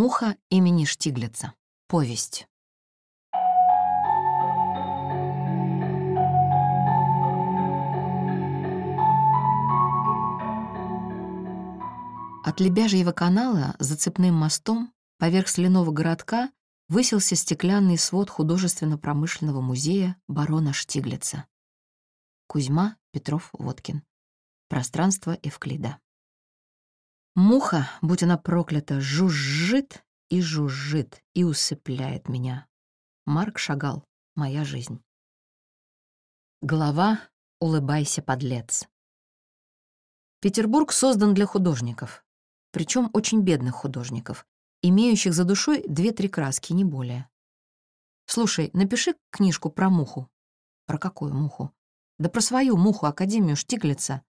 Муха имени Штиглица. Повесть. От Лебяжьего канала за цепным мостом поверх соляного городка высился стеклянный свод художественно-промышленного музея барона Штиглица. Кузьма Петров Водкин. Пространство Эвклида. Муха, будь она проклята, жужжит и жужжит и усыпляет меня. Марк Шагал. Моя жизнь. Глава «Улыбайся, подлец». Петербург создан для художников, причем очень бедных художников, имеющих за душой две-три краски, не более. Слушай, напиши книжку про муху. Про какую муху? Да про свою муху, Академию Штиглица.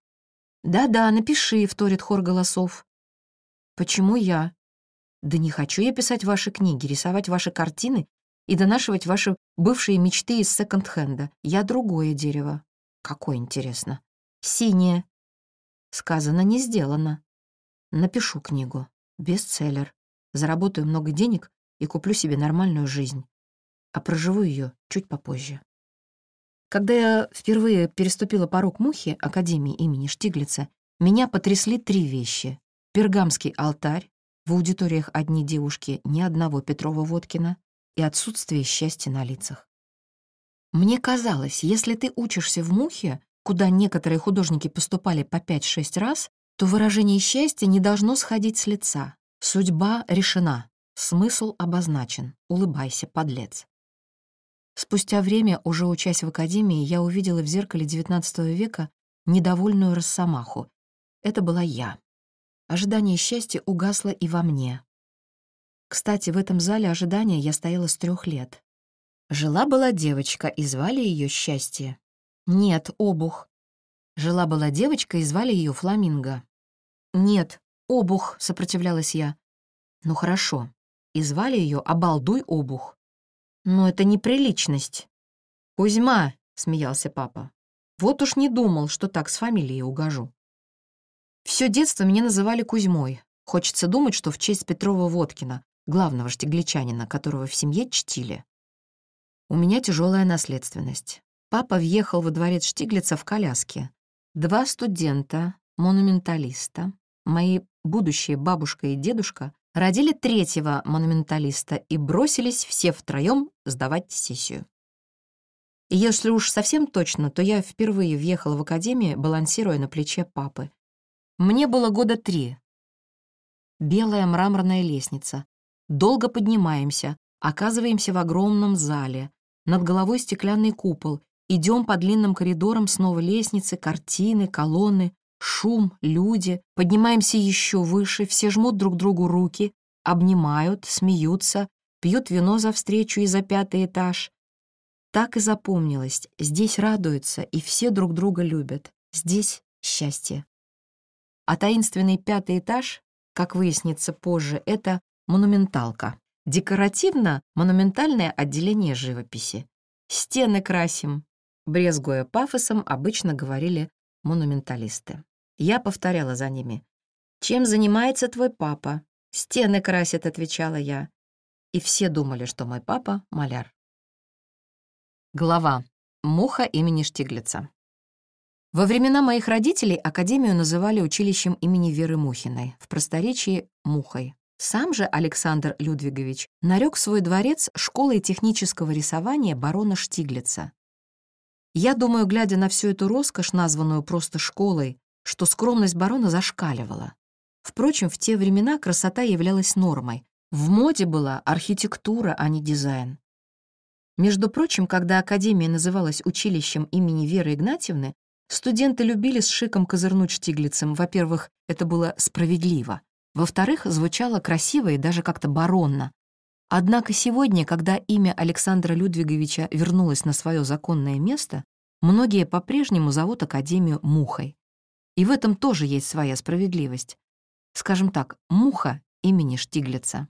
Да-да, напиши, вторит хор голосов. Почему я? Да не хочу я писать ваши книги, рисовать ваши картины и донашивать ваши бывшие мечты из секонд-хенда. Я другое дерево. Какое интересно. Синее. Сказано, не сделано. Напишу книгу. Бестселлер. Заработаю много денег и куплю себе нормальную жизнь. А проживу ее чуть попозже. Когда я впервые переступила порог мухи Академии имени Штиглица, меня потрясли три вещи. Пергамский алтарь, в аудиториях одни девушки, ни одного Петрова-Водкина и отсутствие счастья на лицах. Мне казалось, если ты учишься в Мухе, куда некоторые художники поступали по 5-6 раз, то выражение счастья не должно сходить с лица. Судьба решена, смысл обозначен. Улыбайся, подлец. Спустя время, уже учась в академии, я увидела в зеркале XIX века недовольную росомаху. Это была я. Ожидание счастья угасло и во мне. Кстати, в этом зале ожидания я стояла с трех лет. Жила-была девочка, и звали ее Счастье. Нет, Обух. Жила-была девочка, и звали ее Фламинго. Нет, Обух, сопротивлялась я. Ну хорошо, и звали ее Обалдуй Обух. Но это неприличность. Кузьма, смеялся папа. Вот уж не думал, что так с фамилией угожу. Все детство меня называли Кузьмой. Хочется думать, что в честь Петрова-Водкина, главного штигличанина, которого в семье чтили. У меня тяжелая наследственность. Папа въехал во дворец Штиглица в коляске. Два студента, монументалиста, мои будущие бабушка и дедушка, родили третьего монументалиста и бросились все втроем сдавать сессию. Если уж совсем точно, то я впервые въехала в академию, балансируя на плече папы. Мне было года три. Белая мраморная лестница. Долго поднимаемся, оказываемся в огромном зале. Над головой стеклянный купол. Идем по длинным коридорам, снова лестницы, картины, колонны, шум, люди. Поднимаемся еще выше, все жмут друг другу руки, обнимают, смеются, пьют вино за встречу и за пятый этаж. Так и запомнилось. Здесь радуются, и все друг друга любят. Здесь счастье. А таинственный пятый этаж, как выяснится позже, это монументалка. Декоративно-монументальное отделение живописи. Стены красим. Брезгуя пафосом, обычно говорили монументалисты. Я повторяла за ними. «Чем занимается твой папа?» «Стены красит», — отвечала я. И все думали, что мой папа — маляр. Глава. Муха имени Штиглица. Во времена моих родителей Академию называли училищем имени Веры Мухиной, в просторечии — Мухой. Сам же Александр Людвигович нарек свой дворец школой технического рисования барона Штиглица. Я думаю, глядя на всю эту роскошь, названную просто школой, что скромность барона зашкаливала. Впрочем, в те времена красота являлась нормой. В моде была архитектура, а не дизайн. Между прочим, когда Академия называлась училищем имени Веры Игнатьевны, Студенты любили с шиком козырнуть штиглицем. Во-первых, это было справедливо. Во-вторых, звучало красиво и даже как-то баронно. Однако сегодня, когда имя Александра Людвиговича вернулось на свое законное место, многие по-прежнему зовут Академию Мухой. И в этом тоже есть своя справедливость. Скажем так, Муха имени Штиглица.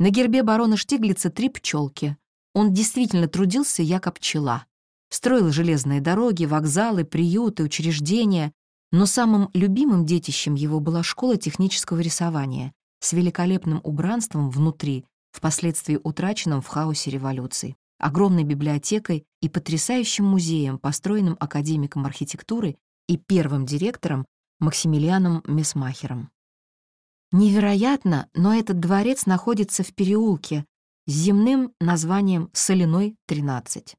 На гербе барона Штиглица три пчелки. Он действительно трудился, яко пчела строил железные дороги, вокзалы, приюты, учреждения, но самым любимым детищем его была школа технического рисования, с великолепным убранством внутри, впоследствии утраченным в хаосе революции, огромной библиотекой и потрясающим музеем, построенным академиком архитектуры и первым директором Максимилианом Месмахером. Невероятно, но этот дворец находится в переулке с земным названием Соляной, 13.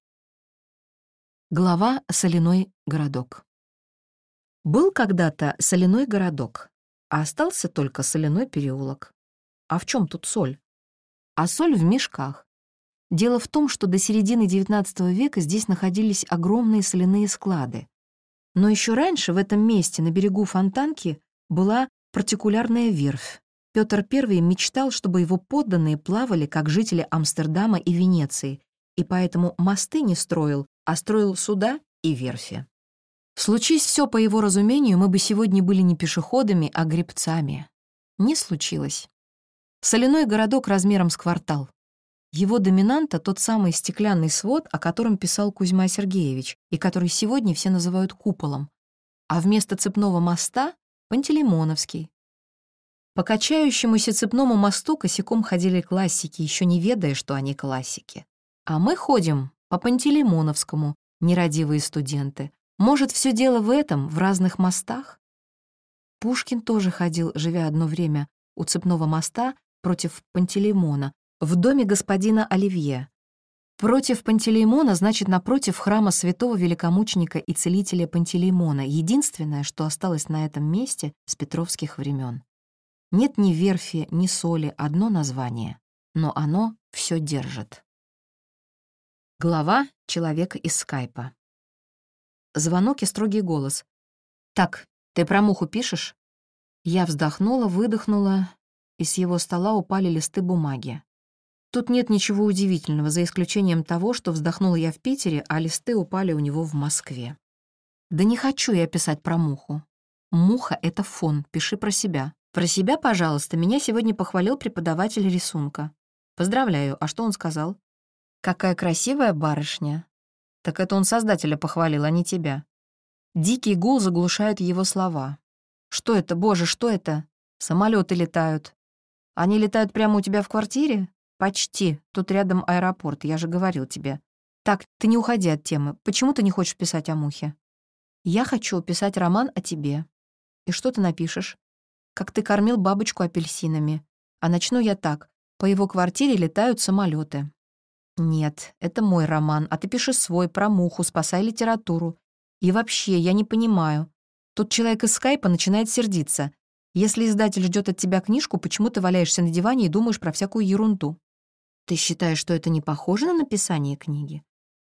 Глава «Соляной городок». Был когда-то соляной городок, а остался только соляной переулок. А в чем тут соль? А соль в мешках. Дело в том, что до середины XIX века здесь находились огромные соляные склады. Но еще раньше в этом месте, на берегу Фонтанки, была партикулярная верфь. Петр I мечтал, чтобы его подданные плавали, как жители Амстердама и Венеции, и поэтому мосты не строил, а строил суда и верфи. Случись все по его разумению, мы бы сегодня были не пешеходами, а гребцами. Не случилось. Соляной городок размером с квартал. Его доминанта — тот самый стеклянный свод, о котором писал Кузьма Сергеевич, и который сегодня все называют куполом. А вместо цепного моста — Пантелеймоновский. По качающемуся цепному мосту косяком ходили классики, еще не ведая, что они классики. А мы ходим по Пантелеймоновскому, нерадивые студенты, может, все дело в этом, в разных мостах? Пушкин тоже ходил, живя одно время, у цепного моста против Пантелеймона, в доме господина Оливье. Против Пантелеймона значит напротив храма святого великомученика и целителя Пантелеймона, единственное, что осталось на этом месте с петровских времен. Нет ни верфи, ни соли, одно название, но оно все держит. Глава «Человека из скайпа». Звонок и строгий голос. «Так, ты про муху пишешь?» Я вздохнула, выдохнула, и с его стола упали листы бумаги. Тут нет ничего удивительного, за исключением того, что вздохнула я в Питере, а листы упали у него в Москве. Да не хочу я писать про муху. Муха — это фон, пиши про себя. Про себя, пожалуйста, меня сегодня похвалил преподаватель рисунка. Поздравляю, а что он сказал? Какая красивая барышня. Так это он создателя похвалил, а не тебя. Дикий гул заглушает его слова. Что это, боже, что это? Самолеты летают. Они летают прямо у тебя в квартире? Почти. Тут рядом аэропорт, я же говорил тебе. Так, ты не уходи от темы. Почему ты не хочешь писать о мухе? Я хочу писать роман о тебе. И что ты напишешь? Как ты кормил бабочку апельсинами. А начну я так. По его квартире летают самолеты. «Нет, это мой роман, а ты пиши свой, про муху, спасай литературу. И вообще, я не понимаю. Тут человек из скайпа начинает сердиться. Если издатель ждет от тебя книжку, почему ты валяешься на диване и думаешь про всякую ерунду? Ты считаешь, что это не похоже на написание книги?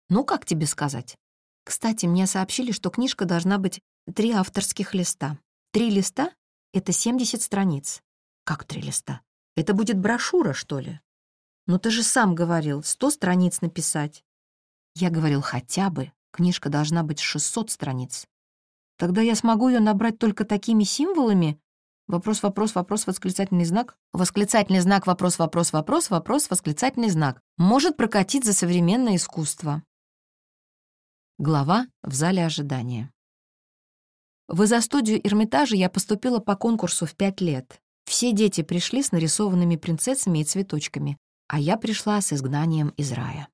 Ну, как тебе сказать? Кстати, мне сообщили, что книжка должна быть три авторских листа. Три листа — это 70 страниц. Как три листа? Это будет брошюра, что ли? «Но ты же сам говорил, сто страниц написать». Я говорил, хотя бы, книжка должна быть 600 страниц. Тогда я смогу ее набрать только такими символами? Вопрос, вопрос, вопрос, восклицательный знак. Восклицательный знак, вопрос, вопрос, вопрос, вопрос, восклицательный знак. Может прокатить за современное искусство. Глава в зале ожидания. В изо-студию Эрмитажа я поступила по конкурсу в пять лет. Все дети пришли с нарисованными принцессами и цветочками а я пришла с изгнанием из рая.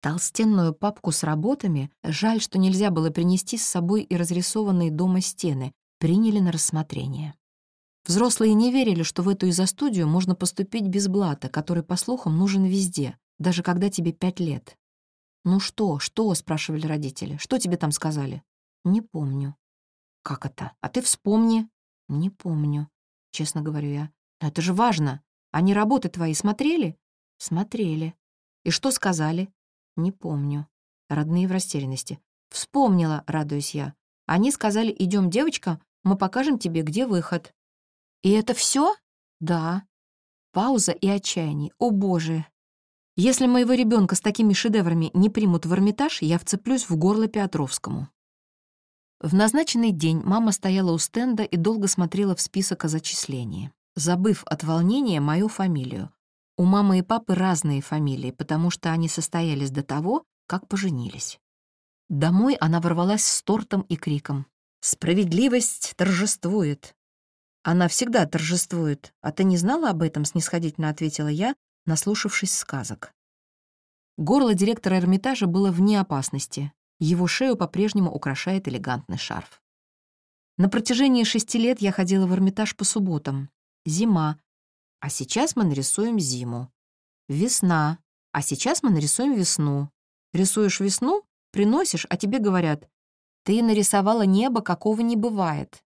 Толстенную папку с работами, жаль, что нельзя было принести с собой и разрисованные дома стены, приняли на рассмотрение. Взрослые не верили, что в эту изо-студию можно поступить без блата, который, по слухам, нужен везде, даже когда тебе пять лет. «Ну что, что?» — спрашивали родители. «Что тебе там сказали?» «Не помню». «Как это? А ты вспомни». «Не помню», — честно говорю я. «Но это же важно. Они работы твои смотрели? Смотрели. И что сказали? Не помню. Родные в растерянности. Вспомнила, радуюсь я. Они сказали, идем, девочка, мы покажем тебе, где выход. И это все? Да. Пауза и отчаяние. О, боже. Если моего ребенка с такими шедеврами не примут в Эрмитаж, я вцеплюсь в горло Петровскому. В назначенный день мама стояла у стенда и долго смотрела в список о зачислении забыв от волнения мою фамилию. У мамы и папы разные фамилии, потому что они состоялись до того, как поженились. Домой она ворвалась с тортом и криком. «Справедливость торжествует!» Она всегда торжествует. А ты не знала об этом?» — снисходительно ответила я, наслушавшись сказок. Горло директора Эрмитажа было вне опасности. Его шею по-прежнему украшает элегантный шарф. На протяжении шести лет я ходила в Эрмитаж по субботам. Зима. А сейчас мы нарисуем зиму. Весна. А сейчас мы нарисуем весну. Рисуешь весну, приносишь, а тебе говорят, ты нарисовала небо, какого не бывает.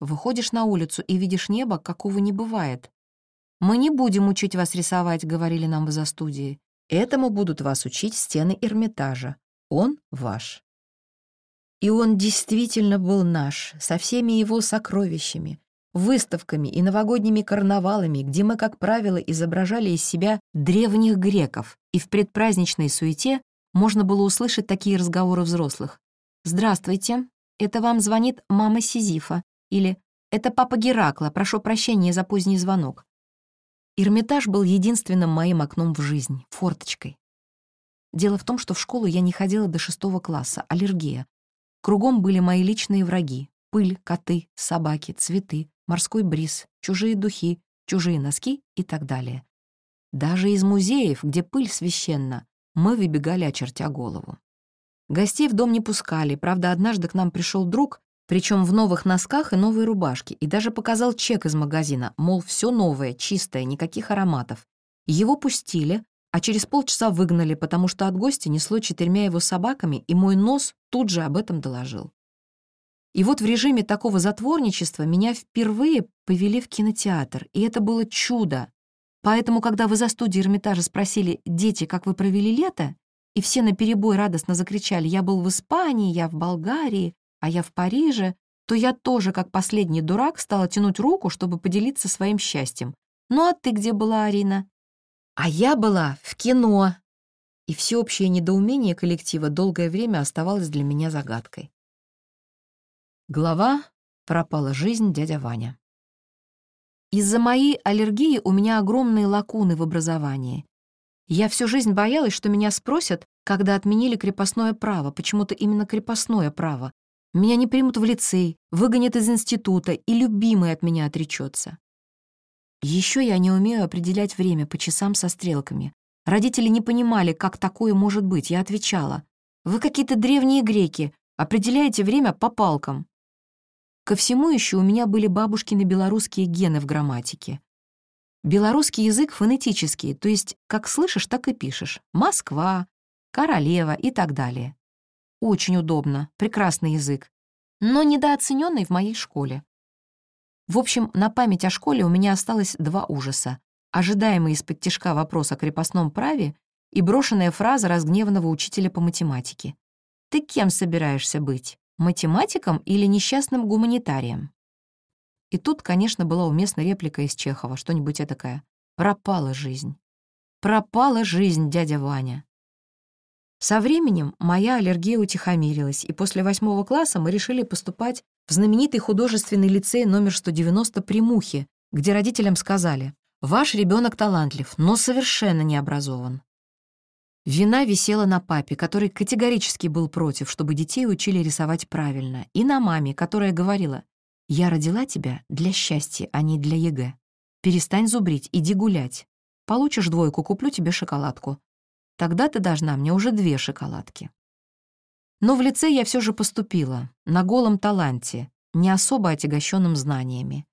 Выходишь на улицу и видишь небо, какого не бывает. «Мы не будем учить вас рисовать», — говорили нам в застудии. «Этому будут вас учить стены Эрмитажа. Он ваш». И он действительно был наш, со всеми его сокровищами, выставками и новогодними карнавалами, где мы, как правило, изображали из себя древних греков, и в предпраздничной суете можно было услышать такие разговоры взрослых. «Здравствуйте, это вам звонит мама Сизифа», или «Это папа Геракла, прошу прощения за поздний звонок». Эрмитаж был единственным моим окном в жизнь, форточкой. Дело в том, что в школу я не ходила до шестого класса, аллергия. Кругом были мои личные враги — пыль, коты, собаки, цветы, морской бриз, чужие духи, чужие носки и так далее. Даже из музеев, где пыль священна, мы выбегали, очертя голову. Гостей в дом не пускали, правда, однажды к нам пришел друг, причем в новых носках и новой рубашке, и даже показал чек из магазина, мол, все новое, чистое, никаких ароматов. Его пустили, а через полчаса выгнали, потому что от гостя несло четырьмя его собаками, и мой нос тут же об этом доложил. И вот в режиме такого затворничества меня впервые повели в кинотеатр, и это было чудо. Поэтому, когда вы за студией Эрмитажа спросили «Дети, как вы провели лето?», и все наперебой радостно закричали «Я был в Испании, я в Болгарии, а я в Париже», то я тоже, как последний дурак, стала тянуть руку, чтобы поделиться своим счастьем. «Ну а ты где была, Арина?» «А я была в кино!» И всеобщее недоумение коллектива долгое время оставалось для меня загадкой. Глава «Пропала жизнь дядя Ваня». Из-за моей аллергии у меня огромные лакуны в образовании. Я всю жизнь боялась, что меня спросят, когда отменили крепостное право, почему-то именно крепостное право, меня не примут в лицей, выгонят из института, и любимый от меня отречется. Еще я не умею определять время по часам со стрелками. Родители не понимали, как такое может быть. Я отвечала. «Вы какие-то древние греки, определяете время по палкам». Ко всему еще у меня были бабушкины белорусские гены в грамматике. Белорусский язык фонетический, то есть как слышишь, так и пишешь. Москва, королева и так далее. Очень удобно, прекрасный язык, но недооцененный в моей школе. В общем, на память о школе у меня осталось два ужаса. Ожидаемый из-под тяжка вопрос о крепостном праве и брошенная фраза разгневанного учителя по математике. «Ты кем собираешься быть? Математиком или несчастным гуманитарием?» И тут, конечно, была уместна реплика из Чехова, что-нибудь этакое. «Пропала жизнь». «Пропала жизнь, дядя Ваня». Со временем моя аллергия утихомирилась, и после восьмого класса мы решили поступать в знаменитый художественный лицей номер 190 при Мухе, где родителям сказали «Ваш ребенок талантлив, но совершенно не образован». Вина висела на папе, который категорически был против, чтобы детей учили рисовать правильно, и на маме, которая говорила «Я родила тебя для счастья, а не для ЕГЭ. Перестань зубрить, иди гулять. Получишь двойку, куплю тебе шоколадку. Тогда ты должна мне уже две шоколадки. Но в лицей я все же поступила, на голом таланте, не особо отягощенным знаниями.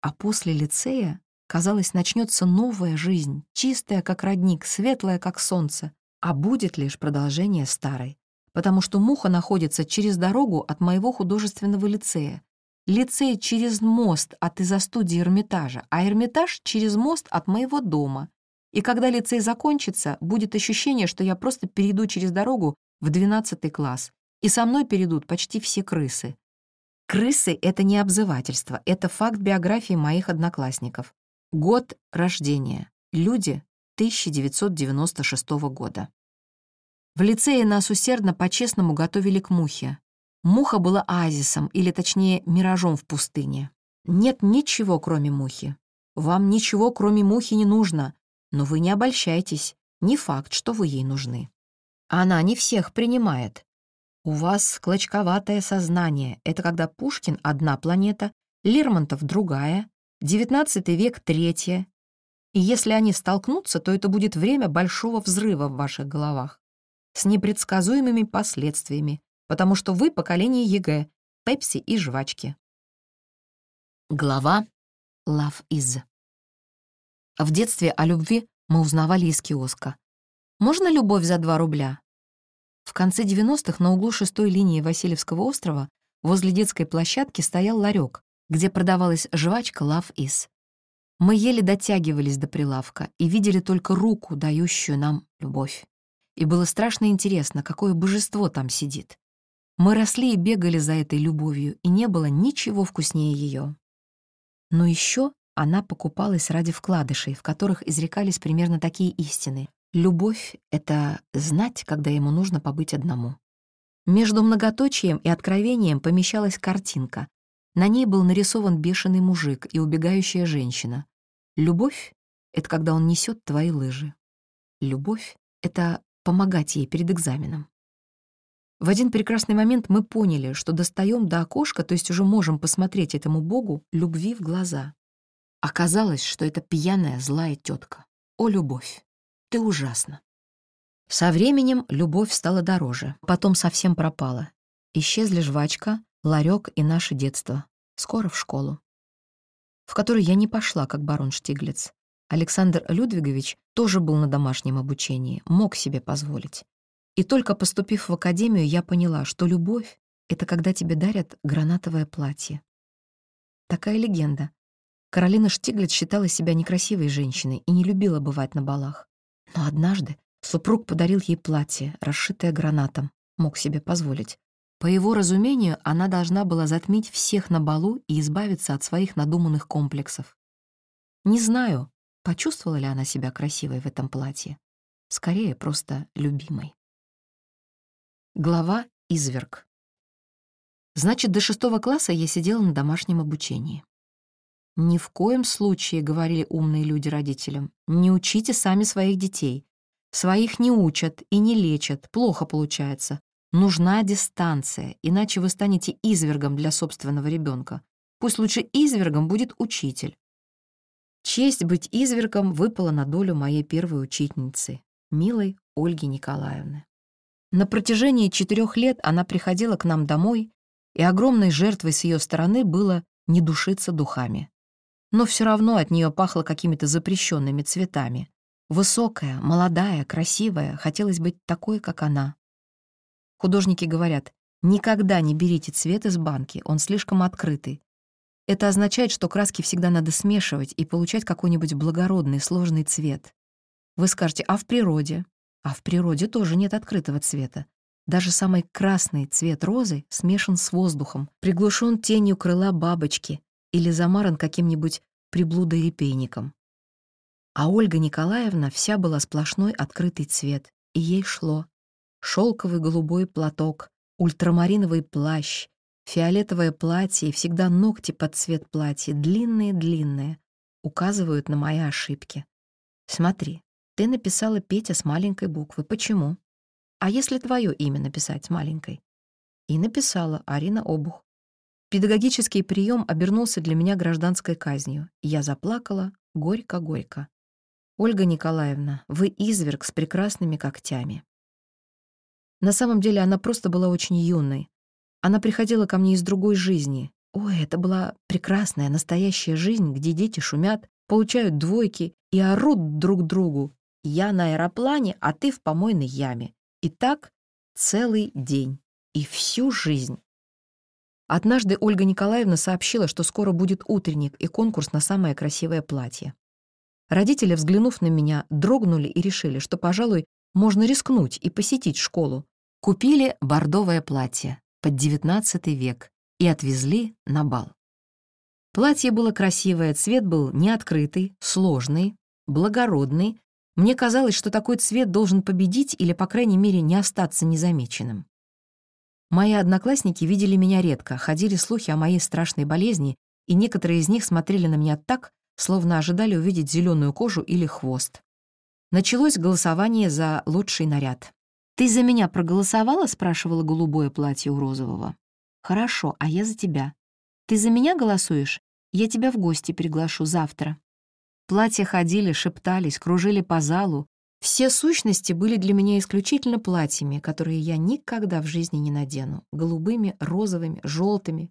А после лицея, казалось, начнется новая жизнь, чистая, как родник, светлая, как солнце, а будет лишь продолжение старой, потому что муха находится через дорогу от моего художественного лицея, лицей через мост от изо-студии Эрмитажа, а Эрмитаж через мост от моего дома, и когда лицей закончится, будет ощущение, что я просто перейду через дорогу в 12 класс, и со мной перейдут почти все крысы. Крысы — это не обзывательство, это факт биографии моих одноклассников. Год рождения. Люди 1996 года. В лицее нас усердно по-честному готовили к мухе. Муха была оазисом, или точнее, миражом в пустыне. Нет ничего, кроме мухи. Вам ничего, кроме мухи, не нужно. Но вы не обольщайтесь, не факт, что вы ей нужны. Она не всех принимает. У вас клочковатое сознание. Это когда Пушкин — одна планета, Лермонтов — другая, XIX век — третья. И если они столкнутся, то это будет время большого взрыва в ваших головах с непредсказуемыми последствиями, потому что вы поколение ЕГЭ, пепси и жвачки. Глава «Love is». В детстве о любви мы узнавали из киоска. «Можно любовь за 2 рубля?» В конце 90-х на углу шестой линии Васильевского острова возле детской площадки стоял ларек, где продавалась жвачка Love is. Мы еле дотягивались до прилавка и видели только руку, дающую нам любовь. И было страшно интересно, какое божество там сидит. Мы росли и бегали за этой любовью, и не было ничего вкуснее ее. Но еще она покупалась ради вкладышей, в которых изрекались примерно такие истины. Любовь — это знать, когда ему нужно побыть одному. Между многоточием и откровением помещалась картинка. На ней был нарисован бешеный мужик и убегающая женщина. Любовь — это когда он несет твои лыжи. Любовь — это помогать ей перед экзаменом. В один прекрасный момент мы поняли, что достаем до окошка, то есть уже можем посмотреть этому Богу любви в глаза. Оказалось, что это пьяная злая тетка. О, любовь, ты ужасна. Со временем любовь стала дороже, потом совсем пропала. Исчезли жвачка, ларек и наше детство. Скоро в школу. В которую я не пошла, как барон Штиглиц. Александр Людвигович тоже был на домашнем обучении, мог себе позволить. И только поступив в академию, я поняла, что любовь — это когда тебе дарят гранатовое платье. Такая легенда. Каролина Штиглиц считала себя некрасивой женщиной и не любила бывать на балах. Но однажды супруг подарил ей платье, расшитое гранатом, мог себе позволить. По его разумению, она должна была затмить всех на балу и избавиться от своих надуманных комплексов. Не знаю, почувствовала ли она себя красивой в этом платье. Скорее, просто любимой. Глава «Изверг». Значит, до шестого класса я сидела на домашнем обучении. «Ни в коем случае, — говорили умные люди родителям, — не учите сами своих детей. Своих не учат и не лечат, плохо получается. Нужна дистанция, иначе вы станете извергом для собственного ребенка. Пусть лучше извергом будет учитель». Честь быть извергом выпала на долю моей первой учительницы, милой Ольги Николаевны. На протяжении четырех лет она приходила к нам домой, и огромной жертвой с ее стороны было не душиться духами. Но все равно от нее пахло какими-то запрещенными цветами. Высокая, молодая, красивая, хотелось быть такой, как она. Художники говорят, никогда не берите цвет из банки, он слишком открытый. Это означает, что краски всегда надо смешивать и получать какой-нибудь благородный, сложный цвет. Вы скажете, а в природе? А в природе тоже нет открытого цвета. Даже самый красный цвет розы смешан с воздухом, приглушен тенью крыла бабочки или замаран каким-нибудь приблудой репейником. А Ольга Николаевна вся была сплошной открытый цвет, и ей шло. Шелковый голубой платок, ультрамариновый плащ, фиолетовое платье и всегда ногти под цвет платья, длинные-длинные, указывают на мои ошибки. Смотри, ты написала Петя с маленькой буквы. Почему? А если твое имя написать с маленькой? И написала Арина Обух. Педагогический прием обернулся для меня гражданской казнью. Я заплакала горько-горько. Ольга Николаевна, вы изверг с прекрасными когтями. На самом деле она просто была очень юной. Она приходила ко мне из другой жизни. Ой, это была прекрасная, настоящая жизнь, где дети шумят, получают двойки и орут друг другу, я на аэроплане, а ты в помойной яме. И так целый день. И всю жизнь. Однажды Ольга Николаевна сообщила, что скоро будет утренник и конкурс на самое красивое платье. Родители, взглянув на меня, дрогнули и решили, что, пожалуй, можно рискнуть и посетить школу. Купили бордовое платье под XIX век и отвезли на бал. Платье было красивое, цвет был неоткрытый, сложный, благородный, мне казалось, что такой цвет должен победить или, по крайней мере, не остаться незамеченным. Мои одноклассники видели меня редко, ходили слухи о моей страшной болезни, и некоторые из них смотрели на меня так, словно ожидали увидеть зеленую кожу или хвост. Началось голосование за лучший наряд. «Ты за меня проголосовала?» — спрашивала голубое платье у розового. «Хорошо, а я за тебя». Ты за меня голосуешь? Я тебя в гости приглашу завтра». Платья ходили, шептались, кружили по залу. Все сущности были для меня исключительно платьями, которые я никогда в жизни не надену. Голубыми, розовыми, желтыми.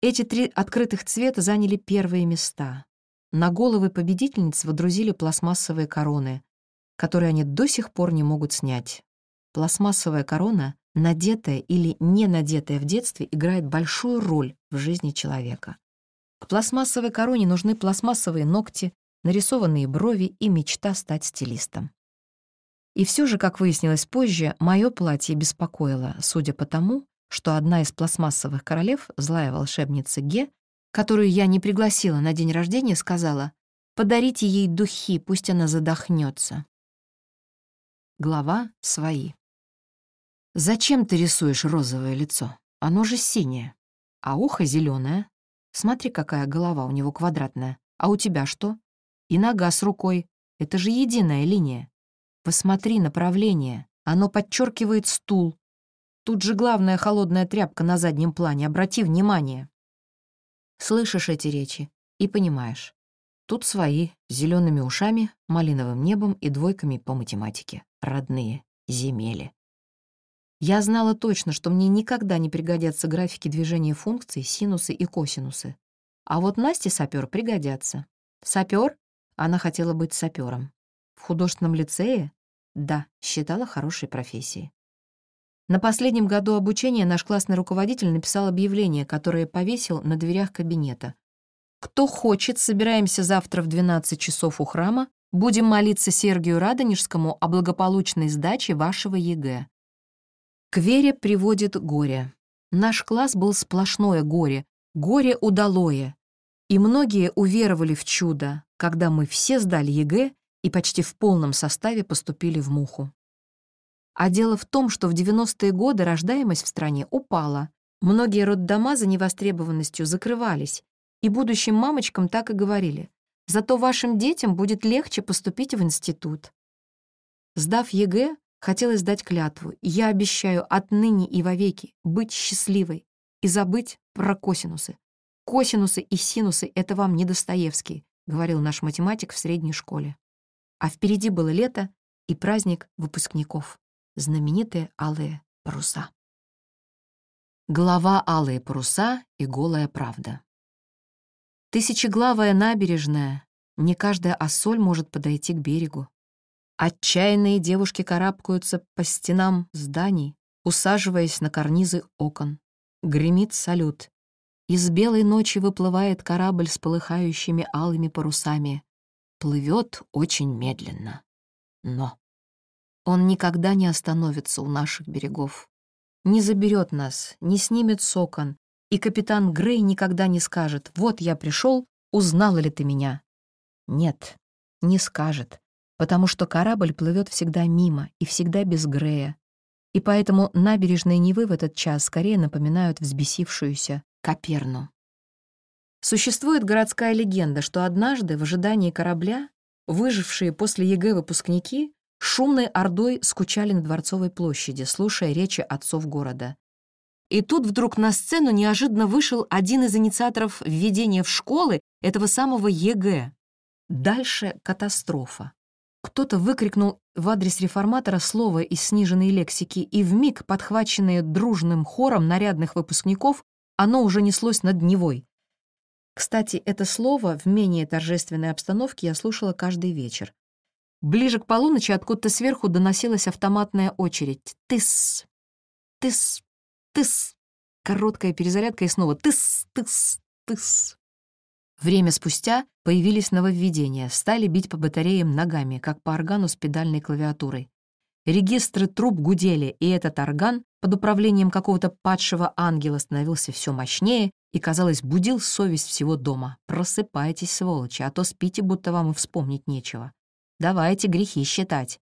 Эти три открытых цвета заняли первые места. На головы победительниц водрузили пластмассовые короны, которые они до сих пор не могут снять. Пластмассовая корона, надетая или не надетая в детстве, играет большую роль в жизни человека. К пластмассовой короне нужны пластмассовые ногти, нарисованные брови и мечта стать стилистом. И все же, как выяснилось позже, мое платье беспокоило, судя по тому, что одна из пластмассовых королев, злая волшебница Ге, которую я не пригласила на день рождения, сказала «Подарите ей духи, пусть она задохнется. Глава «Свои». «Зачем ты рисуешь розовое лицо? Оно же синее. А ухо зеленое. Смотри, какая голова у него квадратная. А у тебя что? И нога с рукой. Это же единая линия. Посмотри направление. Оно подчеркивает стул. Тут же главная холодная тряпка на заднем плане. Обрати внимание. Слышишь эти речи и понимаешь. Тут свои, с зелеными ушами, малиновым небом и двойками по математике. Родные, земели. Я знала точно, что мне никогда не пригодятся графики движения функций, синусы и косинусы. А вот Насте саперу пригодятся. Сапер? Она хотела быть сапером. В художественном лицее? Да, считала хорошей профессией. На последнем году обучения наш классный руководитель написал объявление, которое повесил на дверях кабинета. «Кто хочет, собираемся завтра в 12 часов у храма, будем молиться Сергию Радонежскому о благополучной сдаче вашего ЕГЭ». К вере приводит горе. Наш класс был сплошное горе, горе удалое. И многие уверовали в чудо, когда мы все сдали ЕГЭ и почти в полном составе поступили в Муху. А дело в том, что в 90-е годы рождаемость в стране упала. Многие роддома за невостребованностью закрывались, и будущим мамочкам так и говорили. Зато вашим детям будет легче поступить в институт. Сдав ЕГЭ, хотелось дать клятву. Я обещаю отныне и вовеки быть счастливой и забыть про косинусы. Косинусы и синусы — это вам не Достоевский, говорил наш математик в средней школе. А впереди было лето и праздник выпускников знаменитые алые паруса. Глава «Алые паруса» и «Голая правда». Тысячеглавая набережная, не каждая осоль может подойти к берегу. Отчаянные девушки карабкаются по стенам зданий, усаживаясь на карнизы окон. Гремит салют. Из белой ночи выплывает корабль с полыхающими алыми парусами. Плывет очень медленно. Но он никогда не остановится у наших берегов. Не заберет нас, не снимет сокон, и капитан Грей никогда не скажет «Вот я пришел, узнала ли ты меня?» Нет, не скажет, потому что корабль плывет всегда мимо и всегда без Грея. И поэтому набережные Невы в этот час скорее напоминают взбесившуюся Каперну. Существует городская легенда, что однажды в ожидании корабля выжившие после ЕГЭ выпускники шумной ордой скучали на Дворцовой площади, слушая речи отцов города. И тут вдруг на сцену неожиданно вышел один из инициаторов введения в школы этого самого ЕГЭ. Дальше катастрофа. Кто-то выкрикнул в адрес реформатора слово из сниженной лексики, и вмиг, подхваченное дружным хором нарядных выпускников, оно уже неслось над Невой. Кстати, это слово в менее торжественной обстановке я слушала каждый вечер. Ближе к полуночи откуда-то сверху доносилась автоматная очередь. Тыс, тыс, тыс. Короткая перезарядка и снова тыс, тыс, тыс. Время спустя появились нововведения, стали бить по батареям ногами, как по органу с педальной клавиатурой. Регистры труб гудели, и этот орган под управлением какого-то падшего ангела становился все мощнее и, казалось, будил совесть всего дома. «Просыпайтесь, сволочи, а то спите, будто вам и вспомнить нечего». Давайте грехи считать.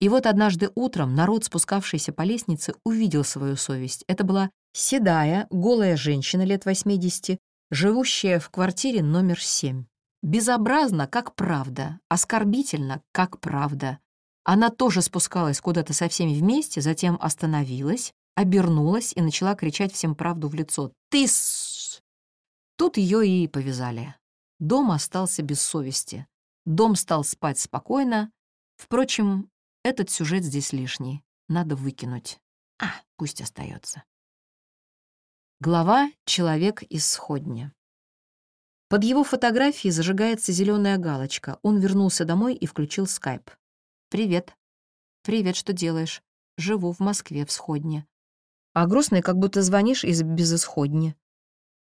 И вот однажды утром народ, спускавшийся по лестнице, увидел свою совесть. Это была седая, голая женщина лет 80, живущая в квартире номер 7. Безобразно, как правда, оскорбительно, как правда. Она тоже спускалась куда-то со всеми вместе, затем остановилась, обернулась и начала кричать всем правду в лицо. «Ты Тут ее и повязали. Дом остался без совести. Дом стал спать спокойно. Впрочем, этот сюжет здесь лишний. Надо выкинуть. А, пусть остается. Глава «Человек из сходня». Под его фотографией зажигается зеленая галочка. Он вернулся домой и включил скайп. «Привет». «Привет, что делаешь?» «Живу в Москве, в Сходне». «А грустный, как будто звонишь из безысходни».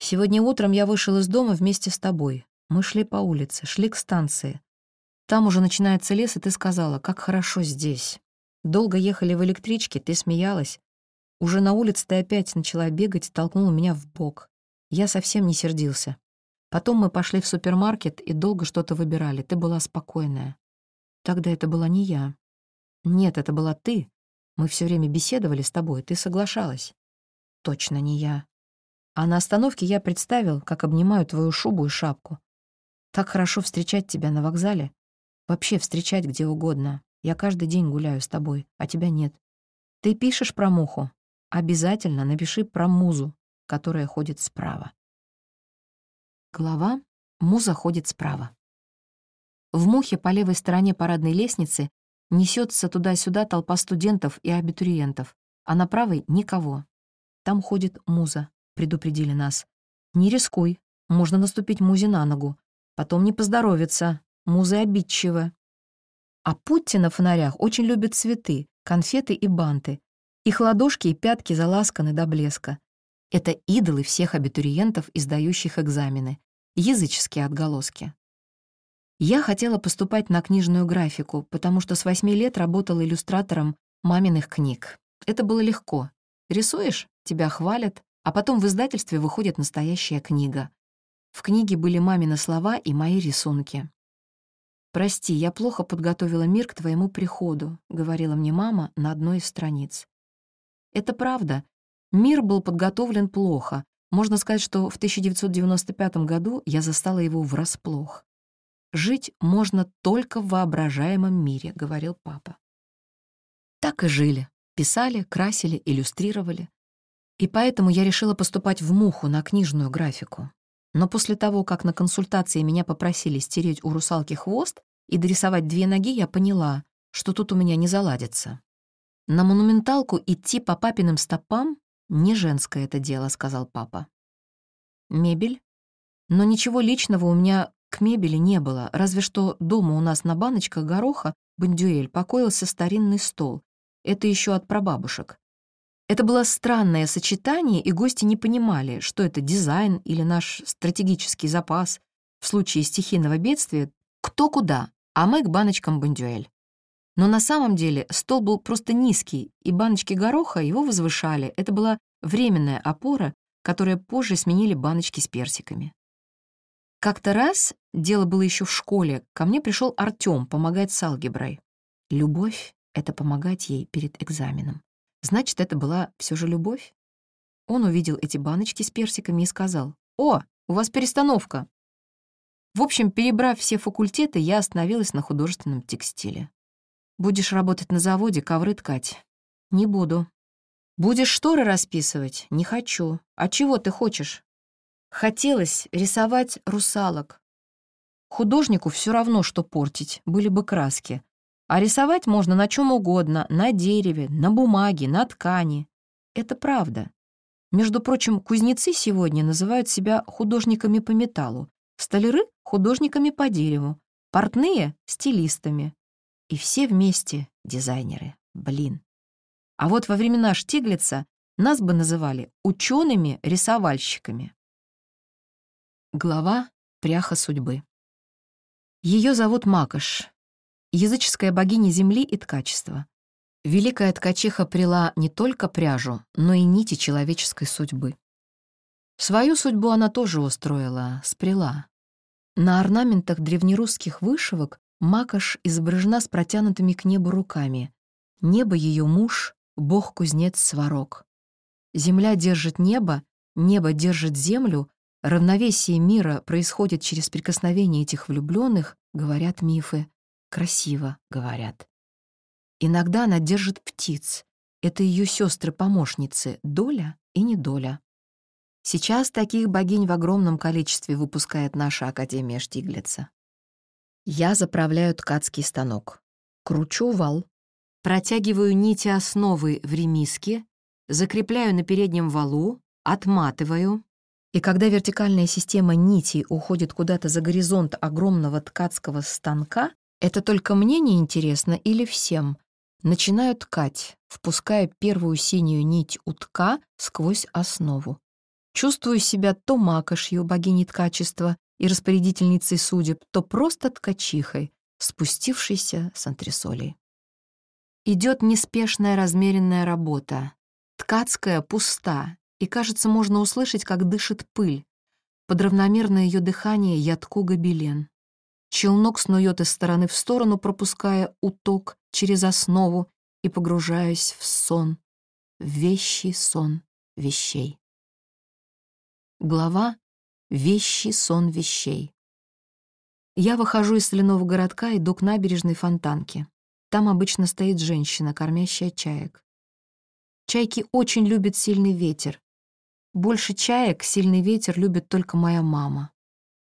«Сегодня утром я вышел из дома вместе с тобой. Мы шли по улице, шли к станции. Там уже начинается лес, и ты сказала, как хорошо здесь. Долго ехали в электричке, ты смеялась. Уже на улице ты опять начала бегать и толкнула меня в бок. Я совсем не сердился. Потом мы пошли в супермаркет и долго что-то выбирали. Ты была спокойная. Тогда это была не я. Нет, это была ты. Мы все время беседовали с тобой, ты соглашалась. Точно не я. А на остановке я представил, как обнимаю твою шубу и шапку. Так хорошо встречать тебя на вокзале. Вообще встречать где угодно. Я каждый день гуляю с тобой, а тебя нет. Ты пишешь про муху? Обязательно напиши про музу, которая ходит справа. Глава «Муза ходит справа». В мухе по левой стороне парадной лестницы несется туда-сюда толпа студентов и абитуриентов, а на правой — никого. Там ходит муза, предупредили нас. Не рискуй, можно наступить музе на ногу. Потом не поздоровится, музы обидчивы. А Путти на фонарях очень любит цветы, конфеты и банты. Их ладошки и пятки заласканы до блеска. Это идолы всех абитуриентов, издающих экзамены. Языческие отголоски. Я хотела поступать на книжную графику, потому что с восьми лет работала иллюстратором маминых книг. Это было легко. Рисуешь — тебя хвалят, а потом в издательстве выходит настоящая книга. В книге были мамины слова и мои рисунки. «Прости, я плохо подготовила мир к твоему приходу», — говорила мне мама на одной из страниц. Это правда. Мир был подготовлен плохо. Можно сказать, что в 1995 году я застала его врасплох. «Жить можно только в воображаемом мире», — говорил папа. Так и жили. Писали, красили, иллюстрировали. И поэтому я решила поступать в Муху на книжную графику. Но после того, как на консультации меня попросили стереть у русалки хвост и дорисовать две ноги, я поняла, что тут у меня не заладится. На монументалку идти по папиным стопам — не женское это дело, сказал папа. Мебель? Но ничего личного у меня к мебели не было, разве что дома у нас на баночках гороха бандюэль покоился старинный стол. Это еще от прабабушек. Это было странное сочетание, и гости не понимали, что это дизайн или наш стратегический запас. В случае стихийного бедствия кто куда, а мы к баночкам бандюэль. Но на самом деле стол был просто низкий, и баночки гороха его возвышали. Это была временная опора, которая позже сменили баночки с персиками. Как-то раз, дело было еще в школе, ко мне пришел Артём помогать с алгеброй. Любовь — это помогать ей перед экзаменом. Значит, это была все же любовь? Он увидел эти баночки с персиками и сказал, «О, у вас перестановка!» В общем, перебрав все факультеты, я остановилась на художественном текстиле. «Будешь работать на заводе, ковры ткать?» «Не буду». «Будешь шторы расписывать?» «Не хочу». «А чего ты хочешь?» Хотелось рисовать русалок. Художнику все равно, что портить, были бы краски. А рисовать можно на чем угодно, на дереве, на бумаге, на ткани. Это правда. Между прочим, кузнецы сегодня называют себя художниками по металлу, столяры — художниками по дереву, портные — стилистами. И все вместе дизайнеры. Блин. А вот во времена Штиглица нас бы называли учеными-рисовальщиками. Глава «Пряха судьбы». Ее зовут Макаш, языческая богиня земли и ткачества. Великая ткачиха прила не только пряжу, но и нити человеческой судьбы. Свою судьбу она тоже устроила, спряла. На орнаментах древнерусских вышивок Макаш изображена с протянутыми к небу руками. Небо ее муж, бог-кузнец Сварог. Земля держит небо, небо держит землю, равновесие мира происходит через прикосновение этих влюбленных, говорят мифы. Красиво, говорят. Иногда она держит птиц. Это ее сестры-помощницы, доля и недоля. Сейчас таких богинь в огромном количестве выпускает наша Академия Штиглица. Я заправляю ткацкий станок, кручу вал, протягиваю нити основы в ремиске, закрепляю на переднем валу, отматываю, и когда вертикальная система нитей уходит куда-то за горизонт огромного ткацкого станка, это только мне не интересно или всем. Начинаю ткать, впуская первую синюю нить утка сквозь основу. Чувствую себя то макошью, богиней ткачества и распорядительницей судеб, то просто ткачихой, спустившейся с антресолей. Идет неспешная размеренная работа. Ткацкая пуста, и, кажется, можно услышать, как дышит пыль. Под равномерное ее дыхание я тку гобелен. Челнок снует из стороны в сторону, пропуская уток через основу и погружаясь в сон, в вещий сон вещей. Глава «Вещий сон вещей». Я выхожу из соляного городка, иду к набережной фонтанке. Там обычно стоит женщина, кормящая чаек. Чайки очень любят сильный ветер, больше чаек сильный ветер любит только моя мама.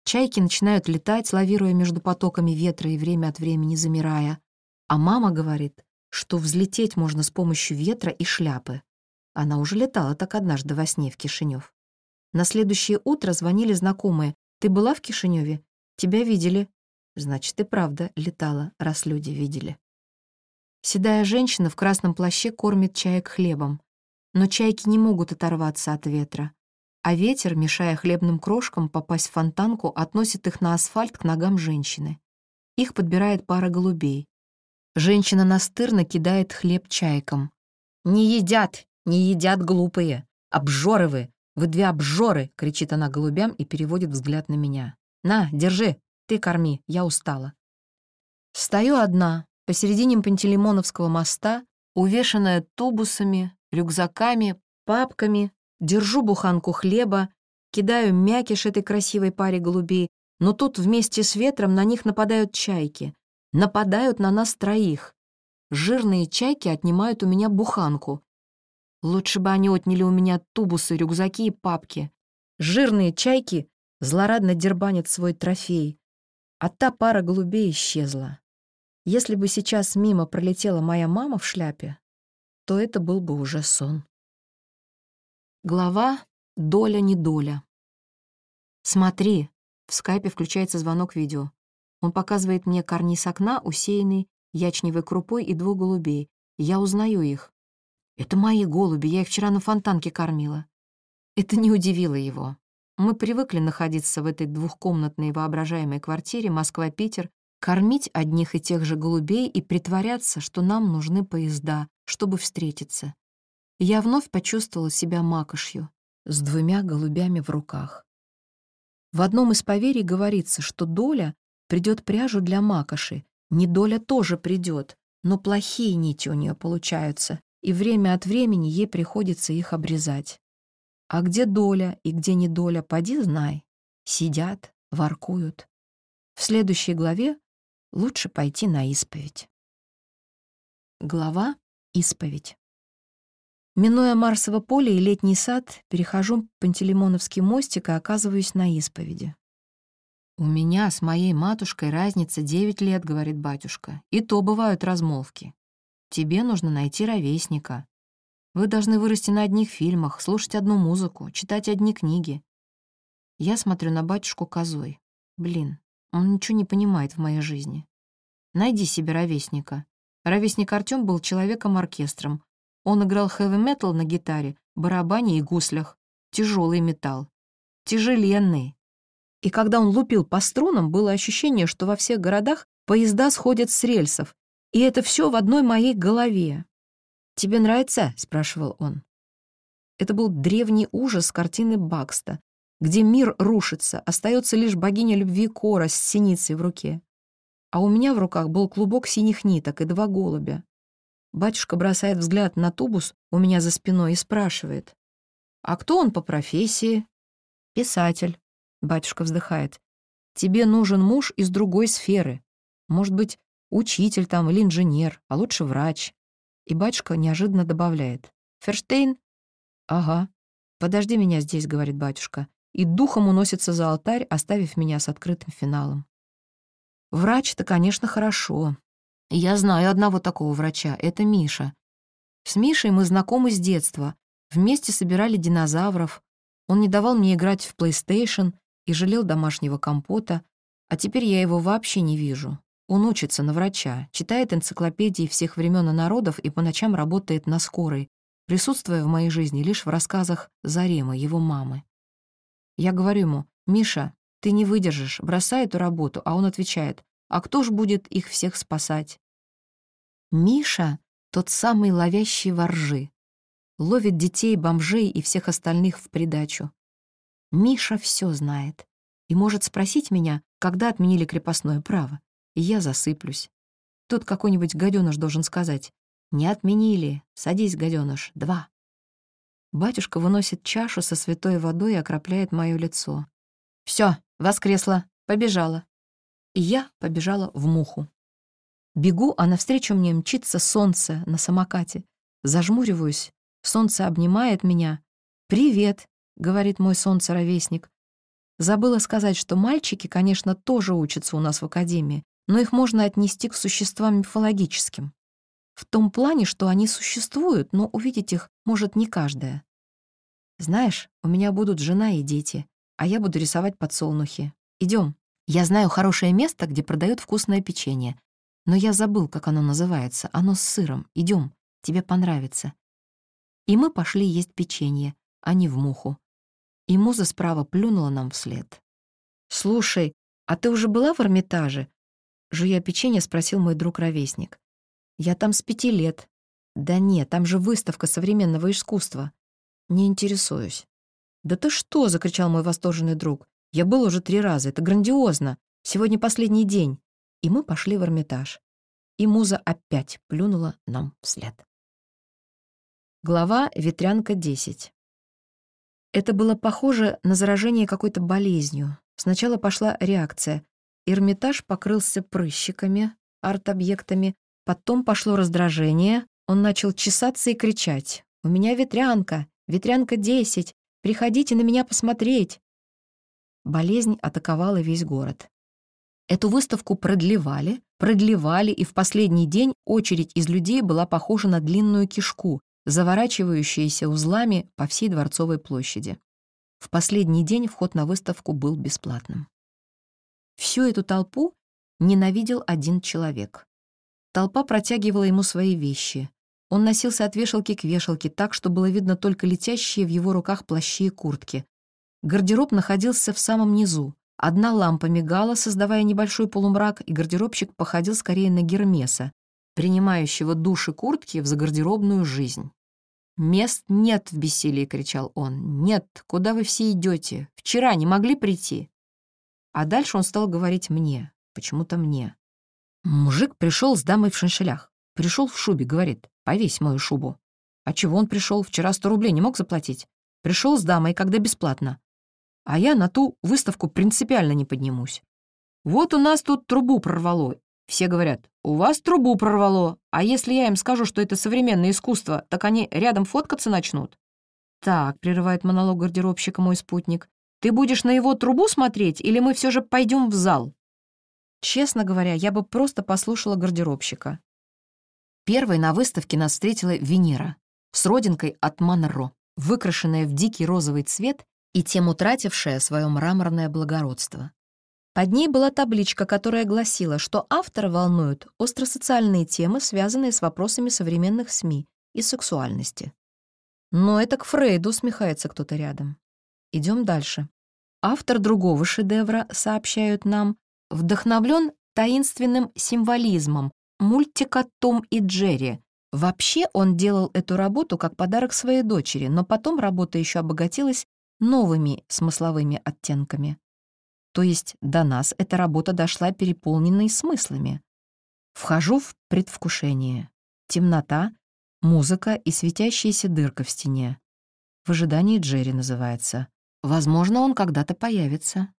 Чайки начинают летать, лавируя между потоками ветра и время от времени замирая. А мама говорит, что взлететь можно с помощью ветра и шляпы. Она уже летала так однажды во сне в Кишинев. На следующее утро звонили знакомые. «Ты была в Кишиневе? Тебя видели». Значит, и правда летала, раз люди видели. Седая женщина в красном плаще кормит чаек хлебом. Но чайки не могут оторваться от ветра. А ветер, мешая хлебным крошкам попасть в фонтанку, относит их на асфальт к ногам женщины. Их подбирает пара голубей. Женщина настырно кидает хлеб чайкам. «Не едят! Не едят глупые! Обжоры! Вы две обжоры!» — кричит она голубям и переводит взгляд на меня. «На, держи! Ты корми, я устала». Стою одна, посередине Пантелеймоновского моста, увешанная тубусами, рюкзаками, папками, держу буханку хлеба, кидаю мякиш этой красивой паре голубей, но тут вместе с ветром на них нападают чайки. Нападают на нас троих. Жирные чайки отнимают у меня буханку. Лучше бы они отняли у меня тубусы, рюкзаки и папки. Жирные чайки злорадно дербанят свой трофей, а та пара голубей исчезла. Если бы сейчас мимо пролетела моя мама в шляпе, то это был бы уже сон. Глава «Доля-недоля». «Смотри», — в скайпе включается звонок видео. Он показывает мне карниз окна, усеянный ячневой крупой и двух голубей. Я узнаю их. Это мои голуби, я их вчера на фонтанке кормила. Это не удивило его. Мы привыкли находиться в этой двухкомнатной воображаемой квартире Москва-Питер, кормить одних и тех же голубей и притворяться, что нам нужны поезда, чтобы встретиться. Я вновь почувствовала себя макошью с двумя голубями в руках. В одном из поверий говорится, что доля придет пряжу для макоши. Не доля тоже придет, но плохие нити у нее получаются, и время от времени ей приходится их обрезать. А где доля и где не доля, поди знай. Сидят, воркуют. В следующей главе лучше пойти на исповедь. Глава Исповедь. Минуя Марсово поле и летний сад, перехожу Пантелеймоновский мостик и оказываюсь на исповеди. «У меня с моей матушкой разница девять лет», — говорит батюшка. «И то бывают размолвки. Тебе нужно найти ровесника. Вы должны вырасти на одних фильмах, слушать одну музыку, читать одни книги». Я смотрю на батюшку козой. Блин, он ничего не понимает в моей жизни. Найди себе ровесника. Ровесник Артём был человеком-оркестром. Он играл хэви-метал на гитаре, барабане и гуслях. Тяжелый металл. Тяжеленный. И когда он лупил по струнам, было ощущение, что во всех городах поезда сходят с рельсов. И это все в одной моей голове. «Тебе нравится?» — спрашивал он. Это был древний ужас картины Бакста, где мир рушится, остается лишь богиня любви Кора с синицей в руке а у меня в руках был клубок синих ниток и два голубя. Батюшка бросает взгляд на тубус у меня за спиной и спрашивает. «А кто он по профессии?» «Писатель», — батюшка вздыхает. «Тебе нужен муж из другой сферы. Может быть, учитель там или инженер, а лучше врач». И батюшка неожиданно добавляет. «Ферштейн?» «Ага». «Подожди меня здесь», — говорит батюшка, и духом уносится за алтарь, оставив меня с открытым финалом. Врач-то, конечно, хорошо. Я знаю одного такого врача — это Миша. С Мишей мы знакомы с детства, вместе собирали динозавров. Он не давал мне играть в PlayStation и жалел домашнего компота, а теперь я его вообще не вижу. Он учится на врача, читает энциклопедии всех времен и народов и по ночам работает на скорой, присутствуя в моей жизни лишь в рассказах Заремы, его мамы. Я говорю ему, «Миша, ты не выдержишь, бросай эту работу», а он отвечает, «А кто ж будет их всех спасать?» Миша — тот самый ловящий воржи. Ловит детей, бомжей и всех остальных в придачу. Миша все знает и может спросить меня, когда отменили крепостное право и я засыплюсь. Тут какой-нибудь гадёныш должен сказать «Не отменили, садись, гадёныш, два». Батюшка выносит чашу со святой водой и окропляет моё лицо. Всё, воскресла, побежала. И я побежала в муху. Бегу, а навстречу мне мчится солнце на самокате. Зажмуриваюсь, солнце обнимает меня. «Привет», — говорит мой солнце-ровесник. Забыла сказать, что мальчики, конечно, тоже учатся у нас в академии, но их можно отнести к существам мифологическим. В том плане, что они существуют, но увидеть их может не каждая. Знаешь, у меня будут жена и дети, а я буду рисовать подсолнухи. Идем. Я знаю хорошее место, где продают вкусное печенье. Но я забыл, как оно называется. Оно с сыром. Идем, тебе понравится. И мы пошли есть печенье, а не в муху. И муза справа плюнула нам вслед. «Слушай, а ты уже была в Эрмитаже?» Жуя печенье, спросил мой друг-ровесник. «Я там с пяти лет». «Да нет, там же выставка современного искусства». «Не интересуюсь». «Да ты что?» — закричал мой восторженный друг. «Я был уже три раза, это грандиозно. Сегодня последний день». И мы пошли в Эрмитаж. И муза опять плюнула нам вслед. Глава «Ветрянка 10». Это было похоже на заражение какой-то болезнью. Сначала пошла реакция. Эрмитаж покрылся прыщиками, арт-объектами, потом пошло раздражение, он начал чесаться и кричать. «У меня ветрянка! Ветрянка 10! Приходите на меня посмотреть!» Болезнь атаковала весь город. Эту выставку продлевали, продлевали, и в последний день очередь из людей была похожа на длинную кишку, заворачивающуюся узлами по всей Дворцовой площади. В последний день вход на выставку был бесплатным. Всю эту толпу ненавидел один человек. Толпа протягивала ему свои вещи. Он носился от вешалки к вешалке так, что было видно только летящие в его руках плащи и куртки. Гардероб находился в самом низу. Одна лампа мигала, создавая небольшой полумрак, и гардеробщик походил скорее на Гермеса, принимающего души куртки в загардеробную жизнь. «Мест нет в бессилии!» — кричал он. «Нет! Куда вы все идете? Вчера не могли прийти?» А дальше он стал говорить мне, почему-то мне. Мужик пришел с дамой в шиншелях. Пришел в шубе, говорит, повесь мою шубу. А чего он пришел? Вчера сто рублей не мог заплатить. Пришел с дамой, когда бесплатно. А я на ту выставку принципиально не поднимусь. Вот у нас тут трубу прорвало. Все говорят, у вас трубу прорвало. А если я им скажу, что это современное искусство, так они рядом фоткаться начнут. Так, прерывает монолог гардеробщика мой спутник. Ты будешь на его трубу смотреть, или мы все же пойдем в зал?» Честно говоря, я бы просто послушала гардеробщика. Первой на выставке нас встретила Венера с родинкой от Монро, выкрашенная в дикий розовый цвет и тем утратившая свое мраморное благородство. Под ней была табличка, которая гласила, что автора волнуют остросоциальные темы, связанные с вопросами современных СМИ и сексуальности. Но это к Фрейду усмехается кто-то рядом. Идем дальше. Автор другого шедевра, сообщают нам, вдохновлен таинственным символизмом мультика «Том и Джерри». Вообще он делал эту работу как подарок своей дочери, но потом работа еще обогатилась новыми смысловыми оттенками. То есть до нас эта работа дошла переполненной смыслами. Вхожу в предвкушение. Темнота, музыка и светящаяся дырка в стене. В ожидании Джерри называется. Возможно, он когда-то появится.